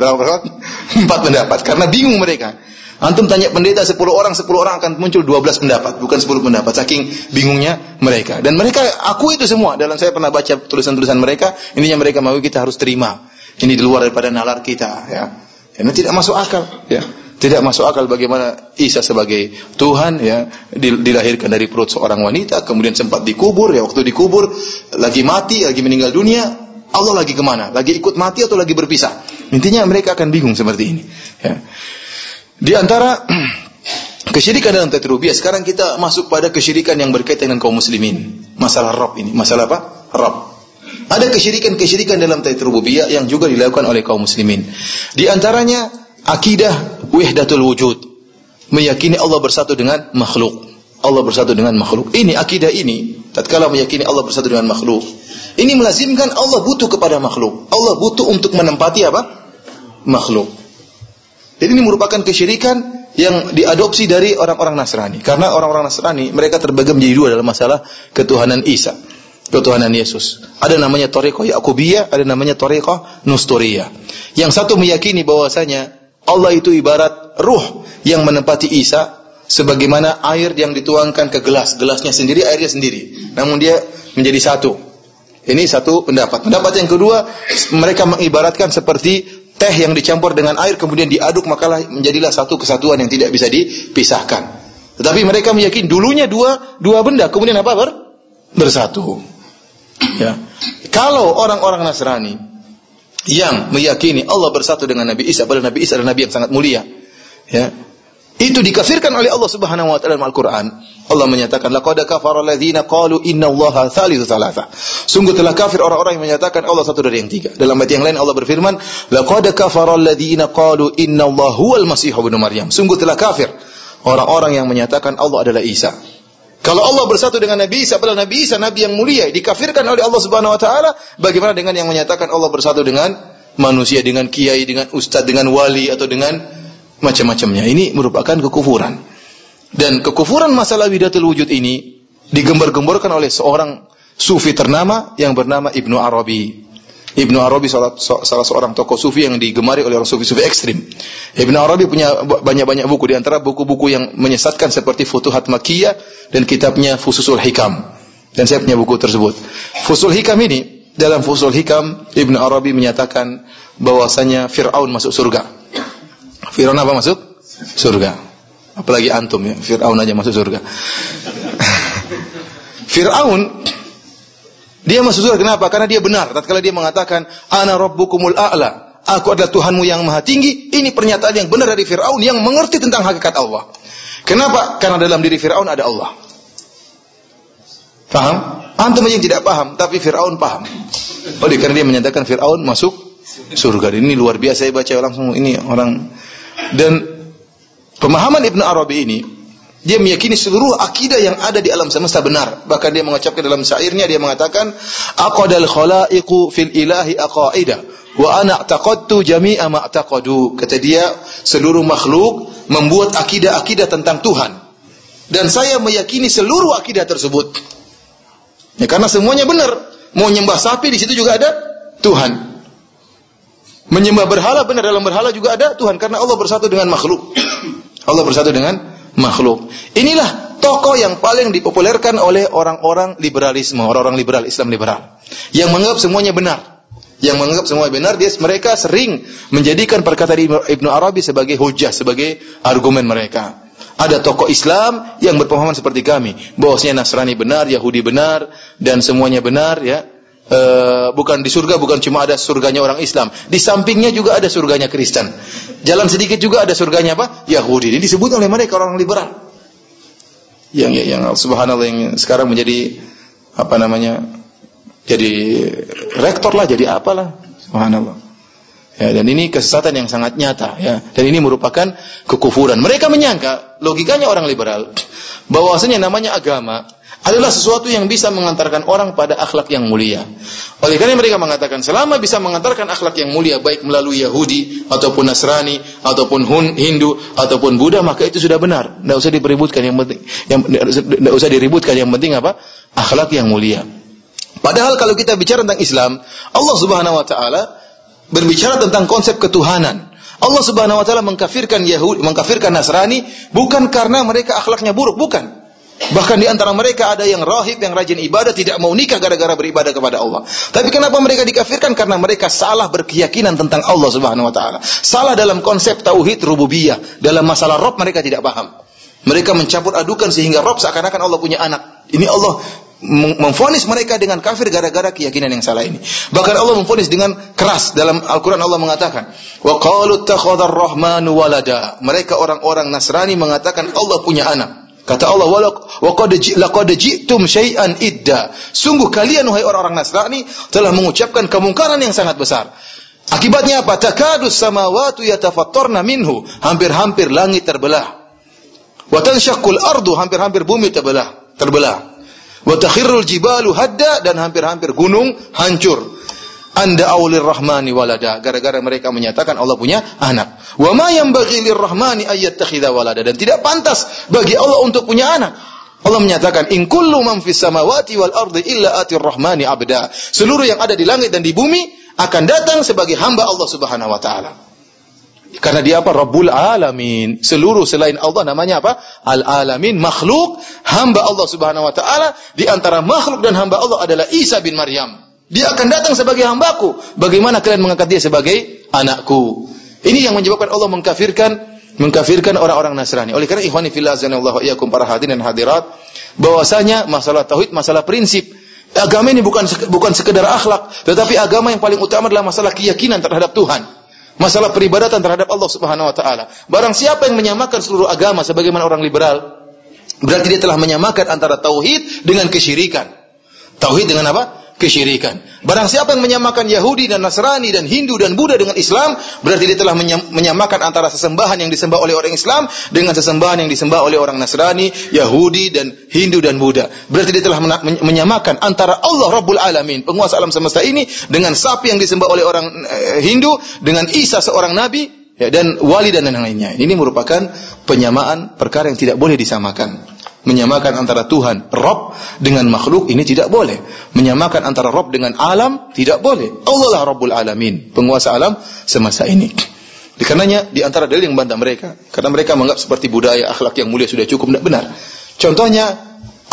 *laughs* empat pendapat, karena bingung mereka. Antum tanya pendeta sepuluh orang, sepuluh orang akan muncul dua belas pendapat, bukan sepuluh pendapat. Saking bingungnya mereka. Dan mereka aku itu semua. Dalam saya pernah baca tulisan-tulisan mereka, ininya mereka mau kita harus terima. Ini di luar daripada nalar kita, ya. Ini tidak masuk akal, ya. Tidak masuk akal bagaimana Isa sebagai Tuhan ya dilahirkan dari perut seorang wanita, kemudian sempat dikubur ya waktu dikubur lagi mati, lagi meninggal dunia, Allah lagi ke mana? Lagi ikut mati atau lagi berpisah? Intinya mereka akan bingung seperti ini. Ya. Di antara *clears throat* kesyirikan dalam tetrubiyah, sekarang kita masuk pada kesyirikan yang berkaitan dengan kaum muslimin. Masalah Rob ini. Masalah apa? Rob. Ada kesyirikan-kesyirikan dalam tetrubiyah yang juga dilakukan oleh kaum muslimin. Di antaranya akidah wahdatul wujud. Meyakini Allah bersatu dengan makhluk. Allah bersatu dengan makhluk. Ini akidah ini, tatkala meyakini Allah bersatu dengan makhluk, ini melazimkan Allah butuh kepada makhluk. Allah butuh untuk menempati apa? Makhluk. Jadi ini merupakan kesyirikan yang diadopsi dari orang-orang Nasrani. Karena orang-orang Nasrani mereka terbagi menjadi dua dalam masalah ketuhanan Isa, ketuhanan Yesus. Ada namanya Tariqah Yakubiyah, ada namanya Tariqah Nusturiyah. Yang satu meyakini bahwasanya Allah itu ibarat ruh yang menempati Isa sebagaimana air yang dituangkan ke gelas, gelasnya sendiri, airnya sendiri. Namun dia menjadi satu. Ini satu pendapat. Pendapat yang kedua, mereka mengibaratkan seperti teh yang dicampur dengan air kemudian diaduk makalah menjadilah satu kesatuan yang tidak bisa dipisahkan. Tetapi mereka meyakini dulunya dua dua benda kemudian apa ber? bersatu. Ya. Kalau orang-orang Nasrani yang meyakini Allah bersatu dengan Nabi Isa, padahal Nabi Isa adalah nabi yang sangat mulia. Ya. Itu dikafirkan oleh Allah Subhanahu wa taala dalam Al-Qur'an. Allah menyatakan laqad kafara alladziina qalu inna Allaha thalithu thalatha. Sungguh telah kafir orang-orang yang menyatakan Allah satu dari yang tiga. Dalam ayat yang lain Allah berfirman, laqad kafara alladziina qalu inna Allaha huwal masih ibnu Maryam. Sungguh telah kafir orang-orang yang menyatakan Allah adalah Isa. Kalau Allah bersatu dengan Nabi Isa, padahal Nabi Isa nabi yang mulia, dikafirkan oleh Allah Subhanahu wa taala, bagaimana dengan yang menyatakan Allah bersatu dengan manusia, dengan kiai, dengan ustadz, dengan wali atau dengan macam-macamnya. Ini merupakan kekufuran. Dan kekufuran masalah widatul wujud ini digembar-gemborkan oleh seorang sufi ternama yang bernama Ibnu Arabi. Ibnu Arabi salah, salah seorang tokoh sufi yang digemari oleh orang sufi-sufi ekstrim. Ibnu Arabi punya banyak-banyak buku di antara buku-buku yang menyesatkan seperti Futuhat Makkiyah dan kitabnya Fususul Hikam. Dan saya punya buku tersebut. Fusul Hikam ini dalam Fusul Hikam Ibnu Arabi menyatakan bahwasanya Firaun masuk surga. Firaun apa masuk? Surga. Apalagi antum ya, Firaun aja masuk surga. *laughs* Firaun dia masuk surga kenapa? Karena dia benar. Tatkala dia mengatakan, "Ana rabbukumul a'la." Aku adalah Tuhanmu yang maha tinggi. Ini pernyataan yang benar dari Fir'aun yang mengerti tentang hakikat Allah. Kenapa? Karena dalam diri Fir'aun ada Allah. Paham? Antum yang tidak paham, tapi Fir'aun paham. Oleh karena dia menyatakan Fir'aun masuk surga. Ini luar biasa saya baca langsung ini orang dan pemahaman Ibnu Arabi ini dia meyakini seluruh akidah yang ada di alam semesta benar. Bahkan dia mengucapkan dalam syairnya dia mengatakan aqadal khalaiqu fil ilahi aqaida wa ana taqadtu jami'a ma taqadu. Kata dia seluruh makhluk membuat akidah-akidah tentang Tuhan. Dan saya meyakini seluruh akidah tersebut. Ya karena semuanya benar. Mau nyembah sapi di situ juga ada Tuhan. Menyembah berhala benar dalam berhala juga ada Tuhan karena Allah bersatu dengan makhluk. Allah bersatu dengan makhluk. Inilah tokoh yang paling dipopulerkan oleh orang-orang liberalisme, orang-orang liberal, Islam liberal. Yang menganggap semuanya benar. Yang menganggap semua benar, dia mereka sering menjadikan perkataan Ibnu Arabi sebagai hujah, sebagai argumen mereka. Ada tokoh Islam yang berpemahaman seperti kami, bahwasanya Nasrani benar, Yahudi benar, dan semuanya benar, ya. E, bukan di surga bukan cuma ada surganya orang Islam, di sampingnya juga ada surganya Kristen. Jalan sedikit juga ada surganya apa? Yahudi. Ini disebut oleh mereka orang liberal. Yang yang subhanallah yang sekarang menjadi apa namanya? Jadi rektor lah, jadi apalah. Subhanallah. Ya, dan ini kesesatan yang sangat nyata ya. Dan ini merupakan kekufuran. Mereka menyangka logikanya orang liberal bahwasanya namanya agama adalah sesuatu yang bisa mengantarkan orang pada akhlak yang mulia. Oleh karena mereka mengatakan selama bisa mengantarkan akhlak yang mulia baik melalui Yahudi ataupun Nasrani ataupun Hindu ataupun Buddha maka itu sudah benar. Tidak usah dipeributkan yang penting yang tidak usah diributkan yang penting apa? Akhlak yang mulia. Padahal kalau kita bicara tentang Islam, Allah Subhanahu wa taala berbicara tentang konsep ketuhanan. Allah Subhanahu wa taala mengkafirkan Yahudi, mengkafirkan Nasrani bukan karena mereka akhlaknya buruk, bukan. Bahkan di antara mereka ada yang rahib yang rajin ibadah tidak mau nikah gara-gara beribadah kepada Allah. Tapi kenapa mereka dikafirkan? Karena mereka salah berkeyakinan tentang Allah Subhanahu wa taala. Salah dalam konsep tauhid rububiyah. Dalam masalah rob mereka tidak paham. Mereka mencampur adukan sehingga rob seakan-akan Allah punya anak. Ini Allah memfonis mereka dengan kafir gara-gara keyakinan yang salah ini. Bahkan Allah memfonis dengan keras dalam Al-Qur'an Allah mengatakan, "Wa qalu rahmanu walada." Mereka orang-orang Nasrani mengatakan Allah punya anak. Kata Allah, "Wa qad laqad ji'tum syai'an idda." Sungguh kalian wahai orang-orang Nasrani telah mengucapkan kemungkaran yang sangat besar. Akibatnya apa? Takadus samawati yatafattarna minhu. Hampir-hampir langit terbelah. Wa tanshaqqul ardu, hampir-hampir bumi terbelah, terbelah. Jibalu hadda dan hampir-hampir gunung hancur anda aulir rahmani walada gara-gara mereka menyatakan Allah punya anak. Wa ma yanbaghi lirrahmani ayyattakhidha walada dan tidak pantas bagi Allah untuk punya anak. Allah menyatakan in kullu man fis samawati wal ardi illa atir rahmani abda. Seluruh yang ada di langit dan di bumi akan datang sebagai hamba Allah Subhanahu wa taala. Karena dia apa? Rabbul alamin. Seluruh selain Allah namanya apa? Al alamin, makhluk, hamba Allah Subhanahu wa taala. Di antara makhluk dan hamba Allah adalah Isa bin Maryam. Dia akan datang sebagai hambaku. Bagaimana kalian mengangkat dia sebagai anakku? Ini yang menyebabkan Allah mengkafirkan mengkafirkan orang-orang Nasrani. Oleh karena ikhwani fillah azanallahu iyyakum para hadirin dan hadirat, bahwasanya masalah tauhid masalah prinsip Agama ini bukan bukan sekedar akhlak, tetapi agama yang paling utama adalah masalah keyakinan terhadap Tuhan. Masalah peribadatan terhadap Allah Subhanahu wa taala. Barang siapa yang menyamakan seluruh agama sebagaimana orang liberal, berarti dia telah menyamakan antara tauhid dengan kesyirikan. Tauhid dengan apa? Kesyirikan. Barang siapa yang menyamakan Yahudi dan Nasrani dan Hindu dan Buddha dengan Islam, berarti dia telah menyamakan antara sesembahan yang disembah oleh orang Islam dengan sesembahan yang disembah oleh orang Nasrani, Yahudi dan Hindu dan Buddha. Berarti dia telah menyamakan antara Allah Rabbul Alamin, penguasa alam semesta ini dengan sapi yang disembah oleh orang eh, Hindu dengan Isa seorang nabi ya, dan wali dan lain-lainnya. Ini merupakan penyamaan perkara yang tidak boleh disamakan menyamakan antara Tuhan Rob dengan makhluk ini tidak boleh. Menyamakan antara Rob dengan alam tidak boleh. Allah lah Rabbul Alamin, penguasa alam semasa ini. Dikarenanya di antara dalil yang bantah mereka, karena mereka menganggap seperti budaya akhlak yang mulia sudah cukup tidak benar. Contohnya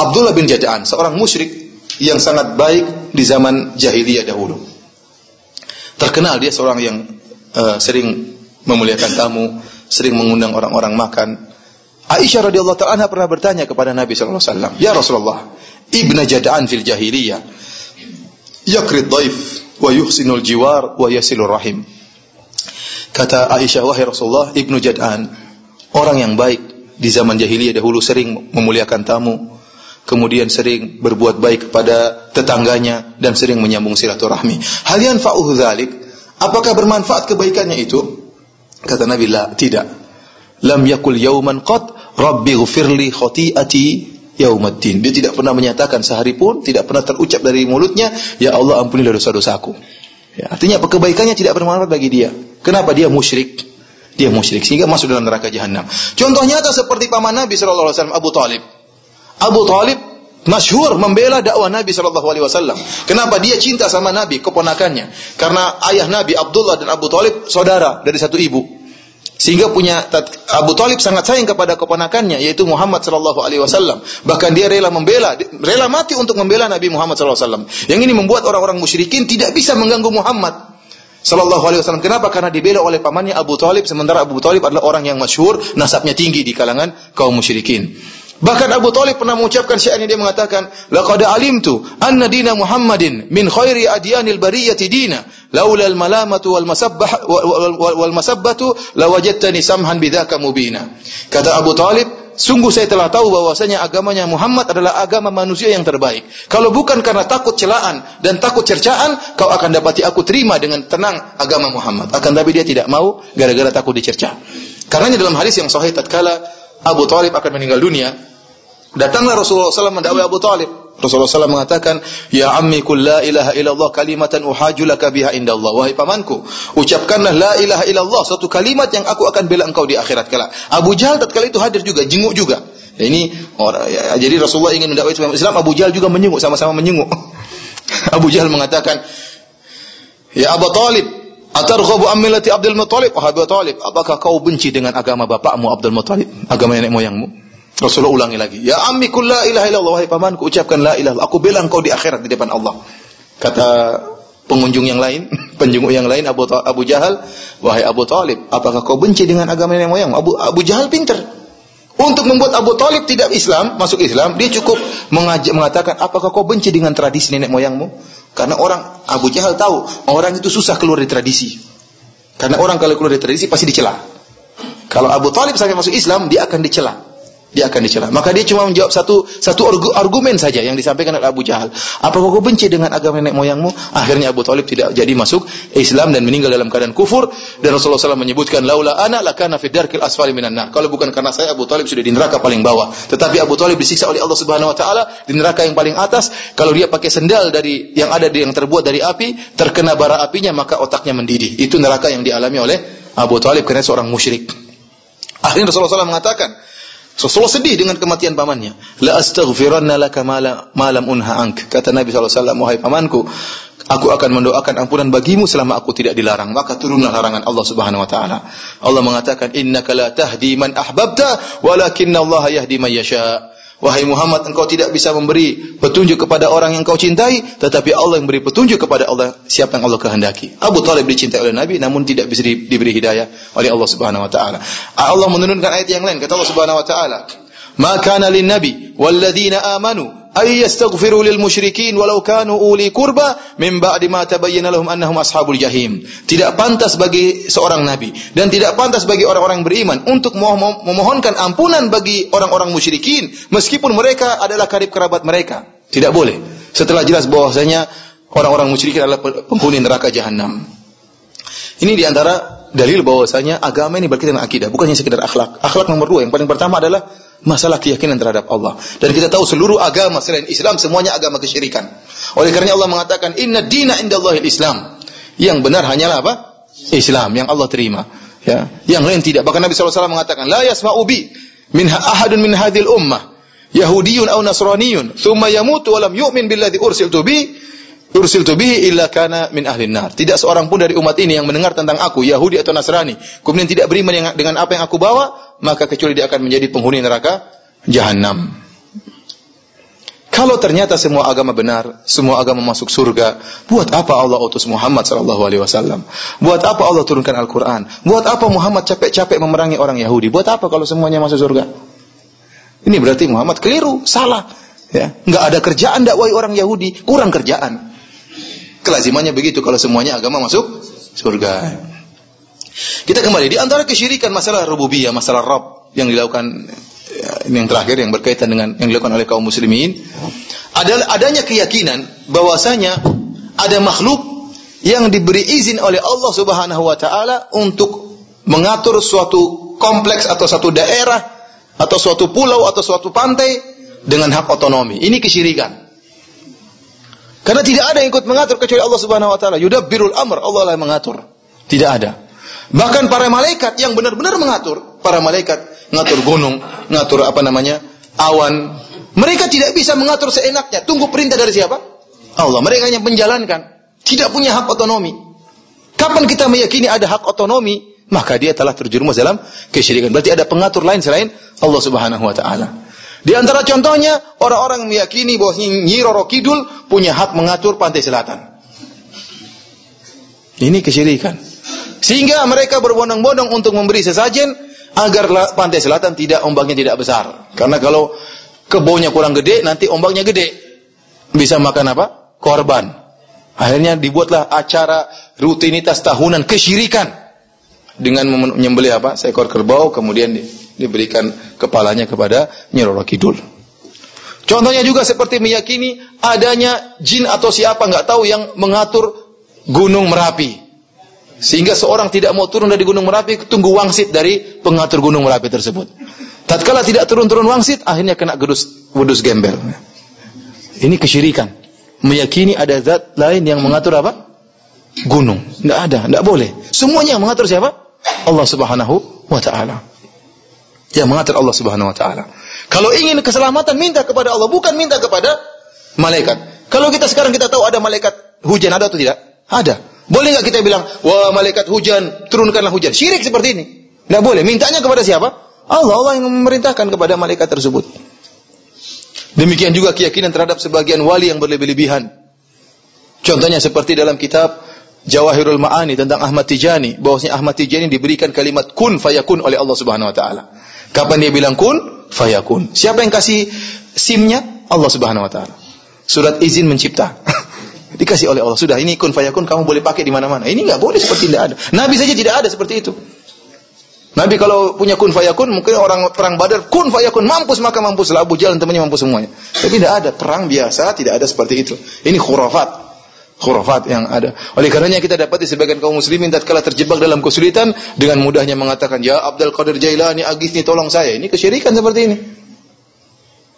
Abdullah bin Jada'an, seorang musyrik yang sangat baik di zaman jahiliyah dahulu. Terkenal dia seorang yang uh, sering memuliakan tamu, sering mengundang orang-orang makan, Aisyah radhiyallahu taala pernah bertanya kepada Nabi sallallahu alaihi wasallam, "Ya Rasulullah, ibna jada'an fil jahiliyah yakrid dhaif wa yuhsinul jiwar wa yasilur rahim." Kata Aisyah, "Wahai Rasulullah, ibnu jad'an, orang yang baik di zaman jahiliyah dahulu sering memuliakan tamu, kemudian sering berbuat baik kepada tetangganya dan sering menyambung silaturahmi. Hal yanfa'uhu dzalik? Apakah bermanfaat kebaikannya itu?" Kata Nabi, "La, tidak." Lam yakul yauman qat Rabbi ghfirli khati'ati yaumaddin. Dia tidak pernah menyatakan sehari pun, tidak pernah terucap dari mulutnya, Ya Allah ampunilah dosa-dosaku. Ya, artinya kebaikannya tidak bermanfaat bagi dia. Kenapa dia musyrik? Dia musyrik sehingga masuk dalam neraka jahanam. Contoh nyata seperti paman Nabi wasallam Abu Talib. Abu Talib masyhur membela dakwah Nabi sallallahu alaihi wasallam. Kenapa dia cinta sama Nabi, keponakannya? Karena ayah Nabi Abdullah dan Abu Talib saudara dari satu ibu. Sehingga punya Abu Talib sangat sayang kepada keponakannya yaitu Muhammad sallallahu alaihi wasallam. Bahkan dia rela membela, rela mati untuk membela Nabi Muhammad sallallahu alaihi wasallam. Yang ini membuat orang-orang musyrikin tidak bisa mengganggu Muhammad sallallahu alaihi wasallam. Kenapa? Karena dibela oleh pamannya Abu Talib sementara Abu Talib adalah orang yang masyhur, nasabnya tinggi di kalangan kaum musyrikin. Bahkan Abu Talib pernah mengucapkan syair ini dia mengatakan, "Laqad alimtu anna dina Muhammadin min khairi adyanil bariyati dina, laula al malamatu wal masabbah wal masabbatu lawajadtani samhan bidzaka mubina." Kata Abu Talib, sungguh saya telah tahu bahwasanya agamanya Muhammad adalah agama manusia yang terbaik. Kalau bukan karena takut celaan dan takut cercaan, kau akan dapati aku terima dengan tenang agama Muhammad. Akan tapi dia tidak mau gara-gara takut dicerca. Karenanya dalam hadis yang sahih tatkala Abu Talib akan meninggal dunia, Datanglah Rasulullah SAW mendakwai Abu Talib. Rasulullah SAW mengatakan, Ya ammi la ilaha illallah kalimatan uhajulaka biha indallah. Wahai pamanku, ucapkanlah la ilaha illallah, suatu kalimat yang aku akan bela engkau di akhirat kelak. Abu Jahal tatkala itu hadir juga, jenguk juga. Ya, ini orang, ya, jadi Rasulullah ingin mendakwai Islam, Abu Jahal juga menyenguk, sama-sama menyenguk. *laughs* Abu Jahal mengatakan, Ya Abu Talib, Atarghabu amilati Abdul Muttalib? Wahai Abu Talib, apakah kau benci dengan agama bapakmu Abdul Muttalib? Agama nenek moyangmu? Rasulullah ulangi lagi. Ya ammi kul la ilaha illallah. Wahai pamanku, ucapkan la ilaha Aku bela engkau di akhirat di depan Allah. Kata pengunjung yang lain, *laughs* penjenguk yang lain Abu Abu Jahal, wahai Abu Talib, apakah kau benci dengan agama nenek moyang? Abu Abu Jahal pintar. Untuk membuat Abu Talib tidak Islam, masuk Islam, dia cukup mengajak, mengatakan, apakah kau benci dengan tradisi nenek moyangmu? Karena orang Abu Jahal tahu orang itu susah keluar dari tradisi. Karena orang kalau keluar dari tradisi pasti dicela. Kalau Abu Talib sampai masuk Islam, dia akan dicela dia akan dicela. Maka dia cuma menjawab satu satu argumen saja yang disampaikan oleh Abu Jahal. Apakah kau benci dengan agama nenek moyangmu? Akhirnya Abu Talib tidak jadi masuk Islam dan meninggal dalam keadaan kufur. Dan Rasulullah SAW menyebutkan, laula ana lakana fi darkil asfali minan. Kalau bukan karena saya, Abu Talib sudah di neraka paling bawah. Tetapi Abu Talib disiksa oleh Allah Subhanahu Wa Taala di neraka yang paling atas. Kalau dia pakai sendal dari yang ada yang terbuat dari api, terkena bara apinya maka otaknya mendidih. Itu neraka yang dialami oleh Abu Talib karena seorang musyrik. Akhirnya Rasulullah SAW mengatakan, Rasulullah sedih dengan kematian pamannya. La astaghfiranna laka malam unha ank. Kata Nabi SAW, wahai pamanku, aku akan mendoakan ampunan bagimu selama aku tidak dilarang. Maka turunlah larangan Allah Subhanahu wa taala. Allah mengatakan, "Innaka la tahdi man ahbabta, walakinna Allah yahdi man yasha." Wahai Muhammad, engkau tidak bisa memberi petunjuk kepada orang yang kau cintai, tetapi Allah yang beri petunjuk kepada Allah siapa yang Allah kehendaki. Abu Talib dicintai oleh Nabi, namun tidak bisa di, diberi hidayah oleh Allah Subhanahu Wa Taala. Allah menurunkan ayat yang lain, kata Allah Subhanahu Wa Taala, "Ma kana lin nabi walladzina amanu ay yastaghfiru lil musyrikin walau kanu uli kurba min ba'di ma tabayyana lahum annahum ashabul jahim. Tidak pantas bagi seorang nabi dan tidak pantas bagi orang-orang beriman untuk memohonkan ampunan bagi orang-orang musyrikin meskipun mereka adalah karib kerabat mereka. Tidak boleh. Setelah jelas bahwasanya orang-orang musyrikin adalah penghuni neraka jahanam. Ini di antara dalil bahwasanya agama ini berkaitan dengan akidah, bukan hanya sekedar akhlak. Akhlak nomor dua, yang paling pertama adalah masalah keyakinan terhadap Allah. Dan kita tahu seluruh agama selain Islam semuanya agama kesyirikan. Oleh karena Allah mengatakan inna dina indallahil Islam. Yang benar hanyalah apa? Islam yang Allah terima. Ya, yang lain tidak. Bahkan Nabi SAW mengatakan la yasma'u bi min ahadun min hadhil ummah Yahudiyun atau Nasraniyun thumma yamutu wa lam yu'min billadzi ursiltu bi ursiltu bihi illa kana min ahli nar. Tidak seorang pun dari umat ini yang mendengar tentang aku Yahudi atau Nasrani kemudian tidak beriman dengan apa yang aku bawa maka kecuali dia akan menjadi penghuni neraka jahanam. Kalau ternyata semua agama benar, semua agama masuk surga, buat apa Allah utus Muhammad sallallahu alaihi wasallam? Buat apa Allah turunkan Al-Qur'an? Buat apa Muhammad capek-capek memerangi orang Yahudi? Buat apa kalau semuanya masuk surga? Ini berarti Muhammad keliru, salah. Ya, enggak ada kerjaan dakwai orang Yahudi, kurang kerjaan. Kelazimannya begitu kalau semuanya agama masuk surga. Kita kembali di antara kesyirikan masalah rububiyah, masalah Rabb yang dilakukan ya, yang terakhir yang berkaitan dengan yang dilakukan oleh kaum muslimin adalah adanya keyakinan bahwasanya ada makhluk yang diberi izin oleh Allah Subhanahu wa taala untuk mengatur suatu kompleks atau satu daerah atau suatu pulau atau suatu pantai dengan hak otonomi. Ini kesyirikan. Karena tidak ada yang ikut mengatur kecuali Allah Subhanahu wa taala. Yudabbirul amr, Allah lah yang mengatur. Tidak ada. Bahkan para malaikat yang benar-benar mengatur, para malaikat ngatur gunung, ngatur apa namanya? awan. Mereka tidak bisa mengatur seenaknya. Tunggu perintah dari siapa? Allah. Mereka hanya menjalankan. Tidak punya hak otonomi. Kapan kita meyakini ada hak otonomi, maka dia telah terjerumus dalam kesyirikan. Berarti ada pengatur lain selain Allah Subhanahu wa taala. Di antara contohnya, orang-orang meyakini bahwa Nyi Roro Kidul punya hak mengatur pantai selatan. Ini kesyirikan. Sehingga mereka berbondong-bondong untuk memberi sesajen agar pantai selatan tidak ombaknya tidak besar. Karena kalau kebaunya kurang gede, nanti ombaknya gede. Bisa makan apa? Korban. Akhirnya dibuatlah acara rutinitas tahunan kesyirikan dengan menyembelih apa? seekor kerbau kemudian diberikan kepalanya kepada Nyiroro Kidul. Contohnya juga seperti meyakini adanya jin atau siapa nggak tahu yang mengatur gunung Merapi. Sehingga seorang tidak mau turun dari Gunung Merapi, tunggu wangsit dari pengatur Gunung Merapi tersebut. Tatkala tidak turun-turun wangsit, akhirnya kena gedus, wedus gembel. Ini kesyirikan. Meyakini ada zat lain yang mengatur apa? Gunung. Tidak ada, tidak boleh. Semuanya yang mengatur siapa? Allah Subhanahu wa taala. Yang mengatur Allah Subhanahu wa taala. Kalau ingin keselamatan minta kepada Allah, bukan minta kepada malaikat. Kalau kita sekarang kita tahu ada malaikat hujan ada atau tidak? Ada. Boleh nggak kita bilang, wah malaikat hujan, turunkanlah hujan. Syirik seperti ini. Nggak boleh. Mintanya kepada siapa? Allah. Allah yang memerintahkan kepada malaikat tersebut. Demikian juga keyakinan terhadap sebagian wali yang berlebih-lebihan. Contohnya seperti dalam kitab Jawahirul Ma'ani tentang Ahmad Tijani, bahwasanya Ahmad Tijani diberikan kalimat kun fayakun oleh Allah Subhanahu wa taala. Kapan dia bilang kun? Fayakun. Siapa yang kasih simnya? Allah Subhanahu wa taala. Surat izin mencipta. *laughs* Dikasih oleh Allah. Sudah ini kun fayakun kamu boleh pakai di mana-mana. Ini nggak boleh seperti tidak ada. Nabi saja tidak ada seperti itu. Nabi kalau punya kun fayakun mungkin orang perang Badar kun fayakun mampus maka mampus lah Abu Jahal temannya mampus semuanya. Tapi tidak ada perang biasa tidak ada seperti itu. Ini khurafat. Khurafat yang ada. Oleh karenanya kita dapat di sebagian kaum muslimin tatkala terjebak dalam kesulitan dengan mudahnya mengatakan ya Abdul Qadir Jailani agisni tolong saya. Ini kesyirikan seperti ini.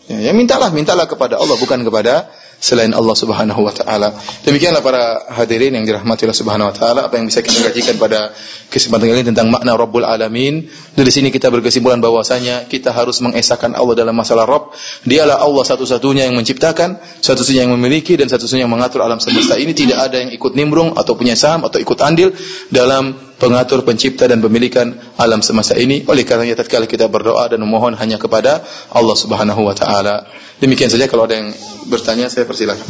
Ya, ya mintalah, mintalah kepada Allah bukan kepada selain Allah Subhanahu wa taala. Demikianlah para hadirin yang dirahmati Allah Subhanahu wa taala apa yang bisa kita kajikan pada kesempatan ini tentang makna Rabbul Alamin. Dari sini kita berkesimpulan bahwasanya kita harus mengesahkan Allah dalam masalah Rabb. Dialah Allah satu-satunya yang menciptakan, satu-satunya yang memiliki dan satu-satunya yang mengatur alam semesta ini tidak ada yang ikut nimbrung atau punya saham atau ikut andil dalam pengatur, pencipta dan pemilikan alam semesta ini. Oleh karenanya tatkala kita berdoa dan memohon hanya kepada Allah Subhanahu wa taala. Demikian saja kalau ada yang bertanya saya persilahkan.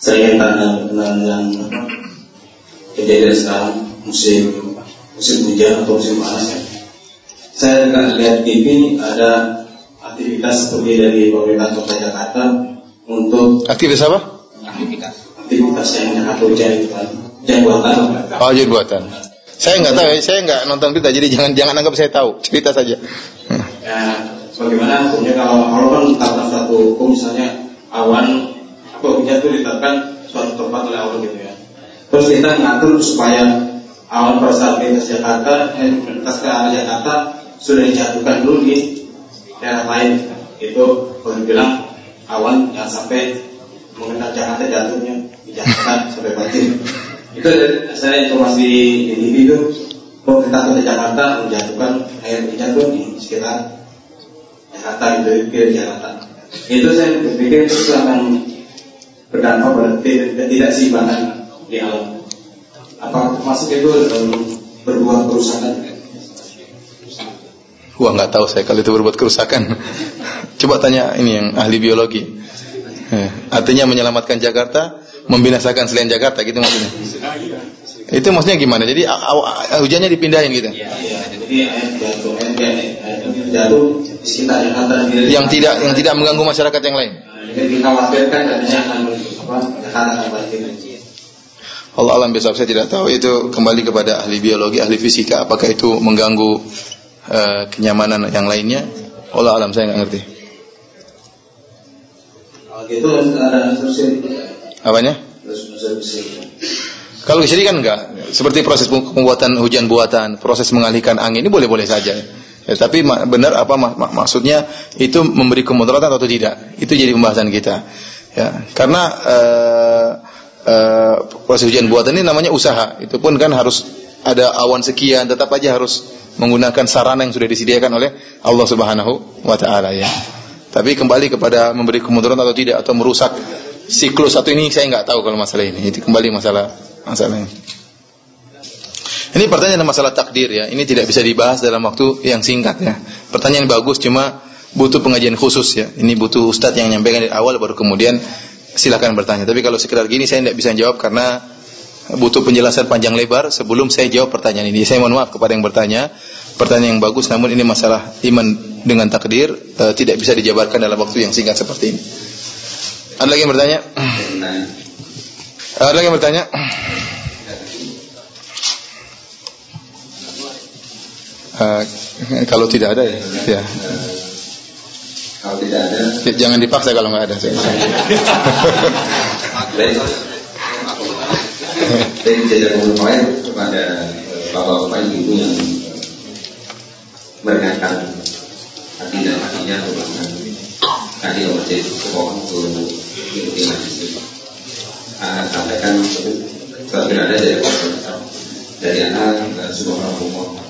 Saya ingin tanya dengan kejadian sekarang musim musim hujan atau musim panas ya. saya juga lihat TV ada aktivitas seperti dari pemerintah kota Jakarta untuk Aktivitas apa? aktivitas aktivitas yang Jakarta hujan itu kan hujan buatan Oh, jadi buatan. Saya nggak tahu, ya, saya nggak nonton berita, jadi jangan jangan anggap saya tahu. Cerita saja. Ya bagaimana hukumnya kalau kalau kan ditetapkan suatu hukum misalnya awan apa hujan itu ditetapkan suatu tempat oleh awan gitu ya. Terus kita ngatur supaya awan pada saat lintas Jakarta eh, lintas ke arah Jakarta sudah dijatuhkan dulu di daerah lain. Itu boleh bilang awan jangan sampai mengenal Jakarta jatuhnya dijatuhkan sampai banjir itu saya informasi di TV itu pemerintah kota Jakarta menjatuhkan air hujan di sekitar Jakarta gitu di Jakarta itu saya berpikir itu akan berdampak pada tidak, seimbangan di alam apa termasuk itu berbuat kerusakan Wah nggak tahu saya kalau itu berbuat kerusakan. Coba tanya ini yang ahli biologi. Eh, artinya menyelamatkan Jakarta, membinasakan selain Jakarta gitu maksudnya. Itu maksudnya gimana? Jadi hujannya dipindahin gitu. Iya, jadi air jatuh, air, air, air itu jatuh di sekitar. Yang tidak yang tidak mengganggu masyarakat yang lain. Jadi dikhawatirkan katanya akan apa. Allah alam besok saya tidak tahu itu kembali kepada ahli biologi, ahli fisika apakah itu mengganggu eh, kenyamanan yang lainnya. Allah alam saya nggak ngerti. Kalau gitu ada Apanya? Kalau kan enggak. Seperti proses pembuatan hujan buatan, proses mengalihkan angin ini boleh-boleh saja. Ya, tapi benar apa mak- mak- maksudnya itu memberi kemudaratan atau tidak? Itu jadi pembahasan kita. Ya, karena eh, eh, proses hujan buatan ini namanya usaha. Itu pun kan harus ada awan sekian, tetap aja harus menggunakan sarana yang sudah disediakan oleh Allah Subhanahu wa taala ya. Tapi kembali kepada memberi kemudaratan atau tidak atau merusak siklus atau ini saya nggak tahu kalau masalah ini. Itu kembali masalah masalah ini. Ini pertanyaan masalah takdir ya. Ini tidak bisa dibahas dalam waktu yang singkat ya. Pertanyaan bagus cuma butuh pengajian khusus ya. Ini butuh ustadz yang nyampaikan dari awal baru kemudian silakan bertanya. Tapi kalau sekedar gini saya tidak bisa jawab karena butuh penjelasan panjang lebar sebelum saya jawab pertanyaan ini. Saya mohon maaf kepada yang bertanya. Pertanyaan yang bagus namun ini masalah iman dengan takdir eh, tidak bisa dijabarkan dalam waktu yang singkat seperti ini. Ada lagi yang bertanya? Ada lagi yang bertanya? Eh, kalau tidak ada ya, ya. Kalau tidak ada, Jangan dipaksa kalau nggak ada. Saya jajar berupaya kepada bapak-bapak ibu yang meringankan hati dan hatinya yang menjadi sebuah untuk mengikuti majlis sampaikan kalau tidak ada dari dari anak subhanallah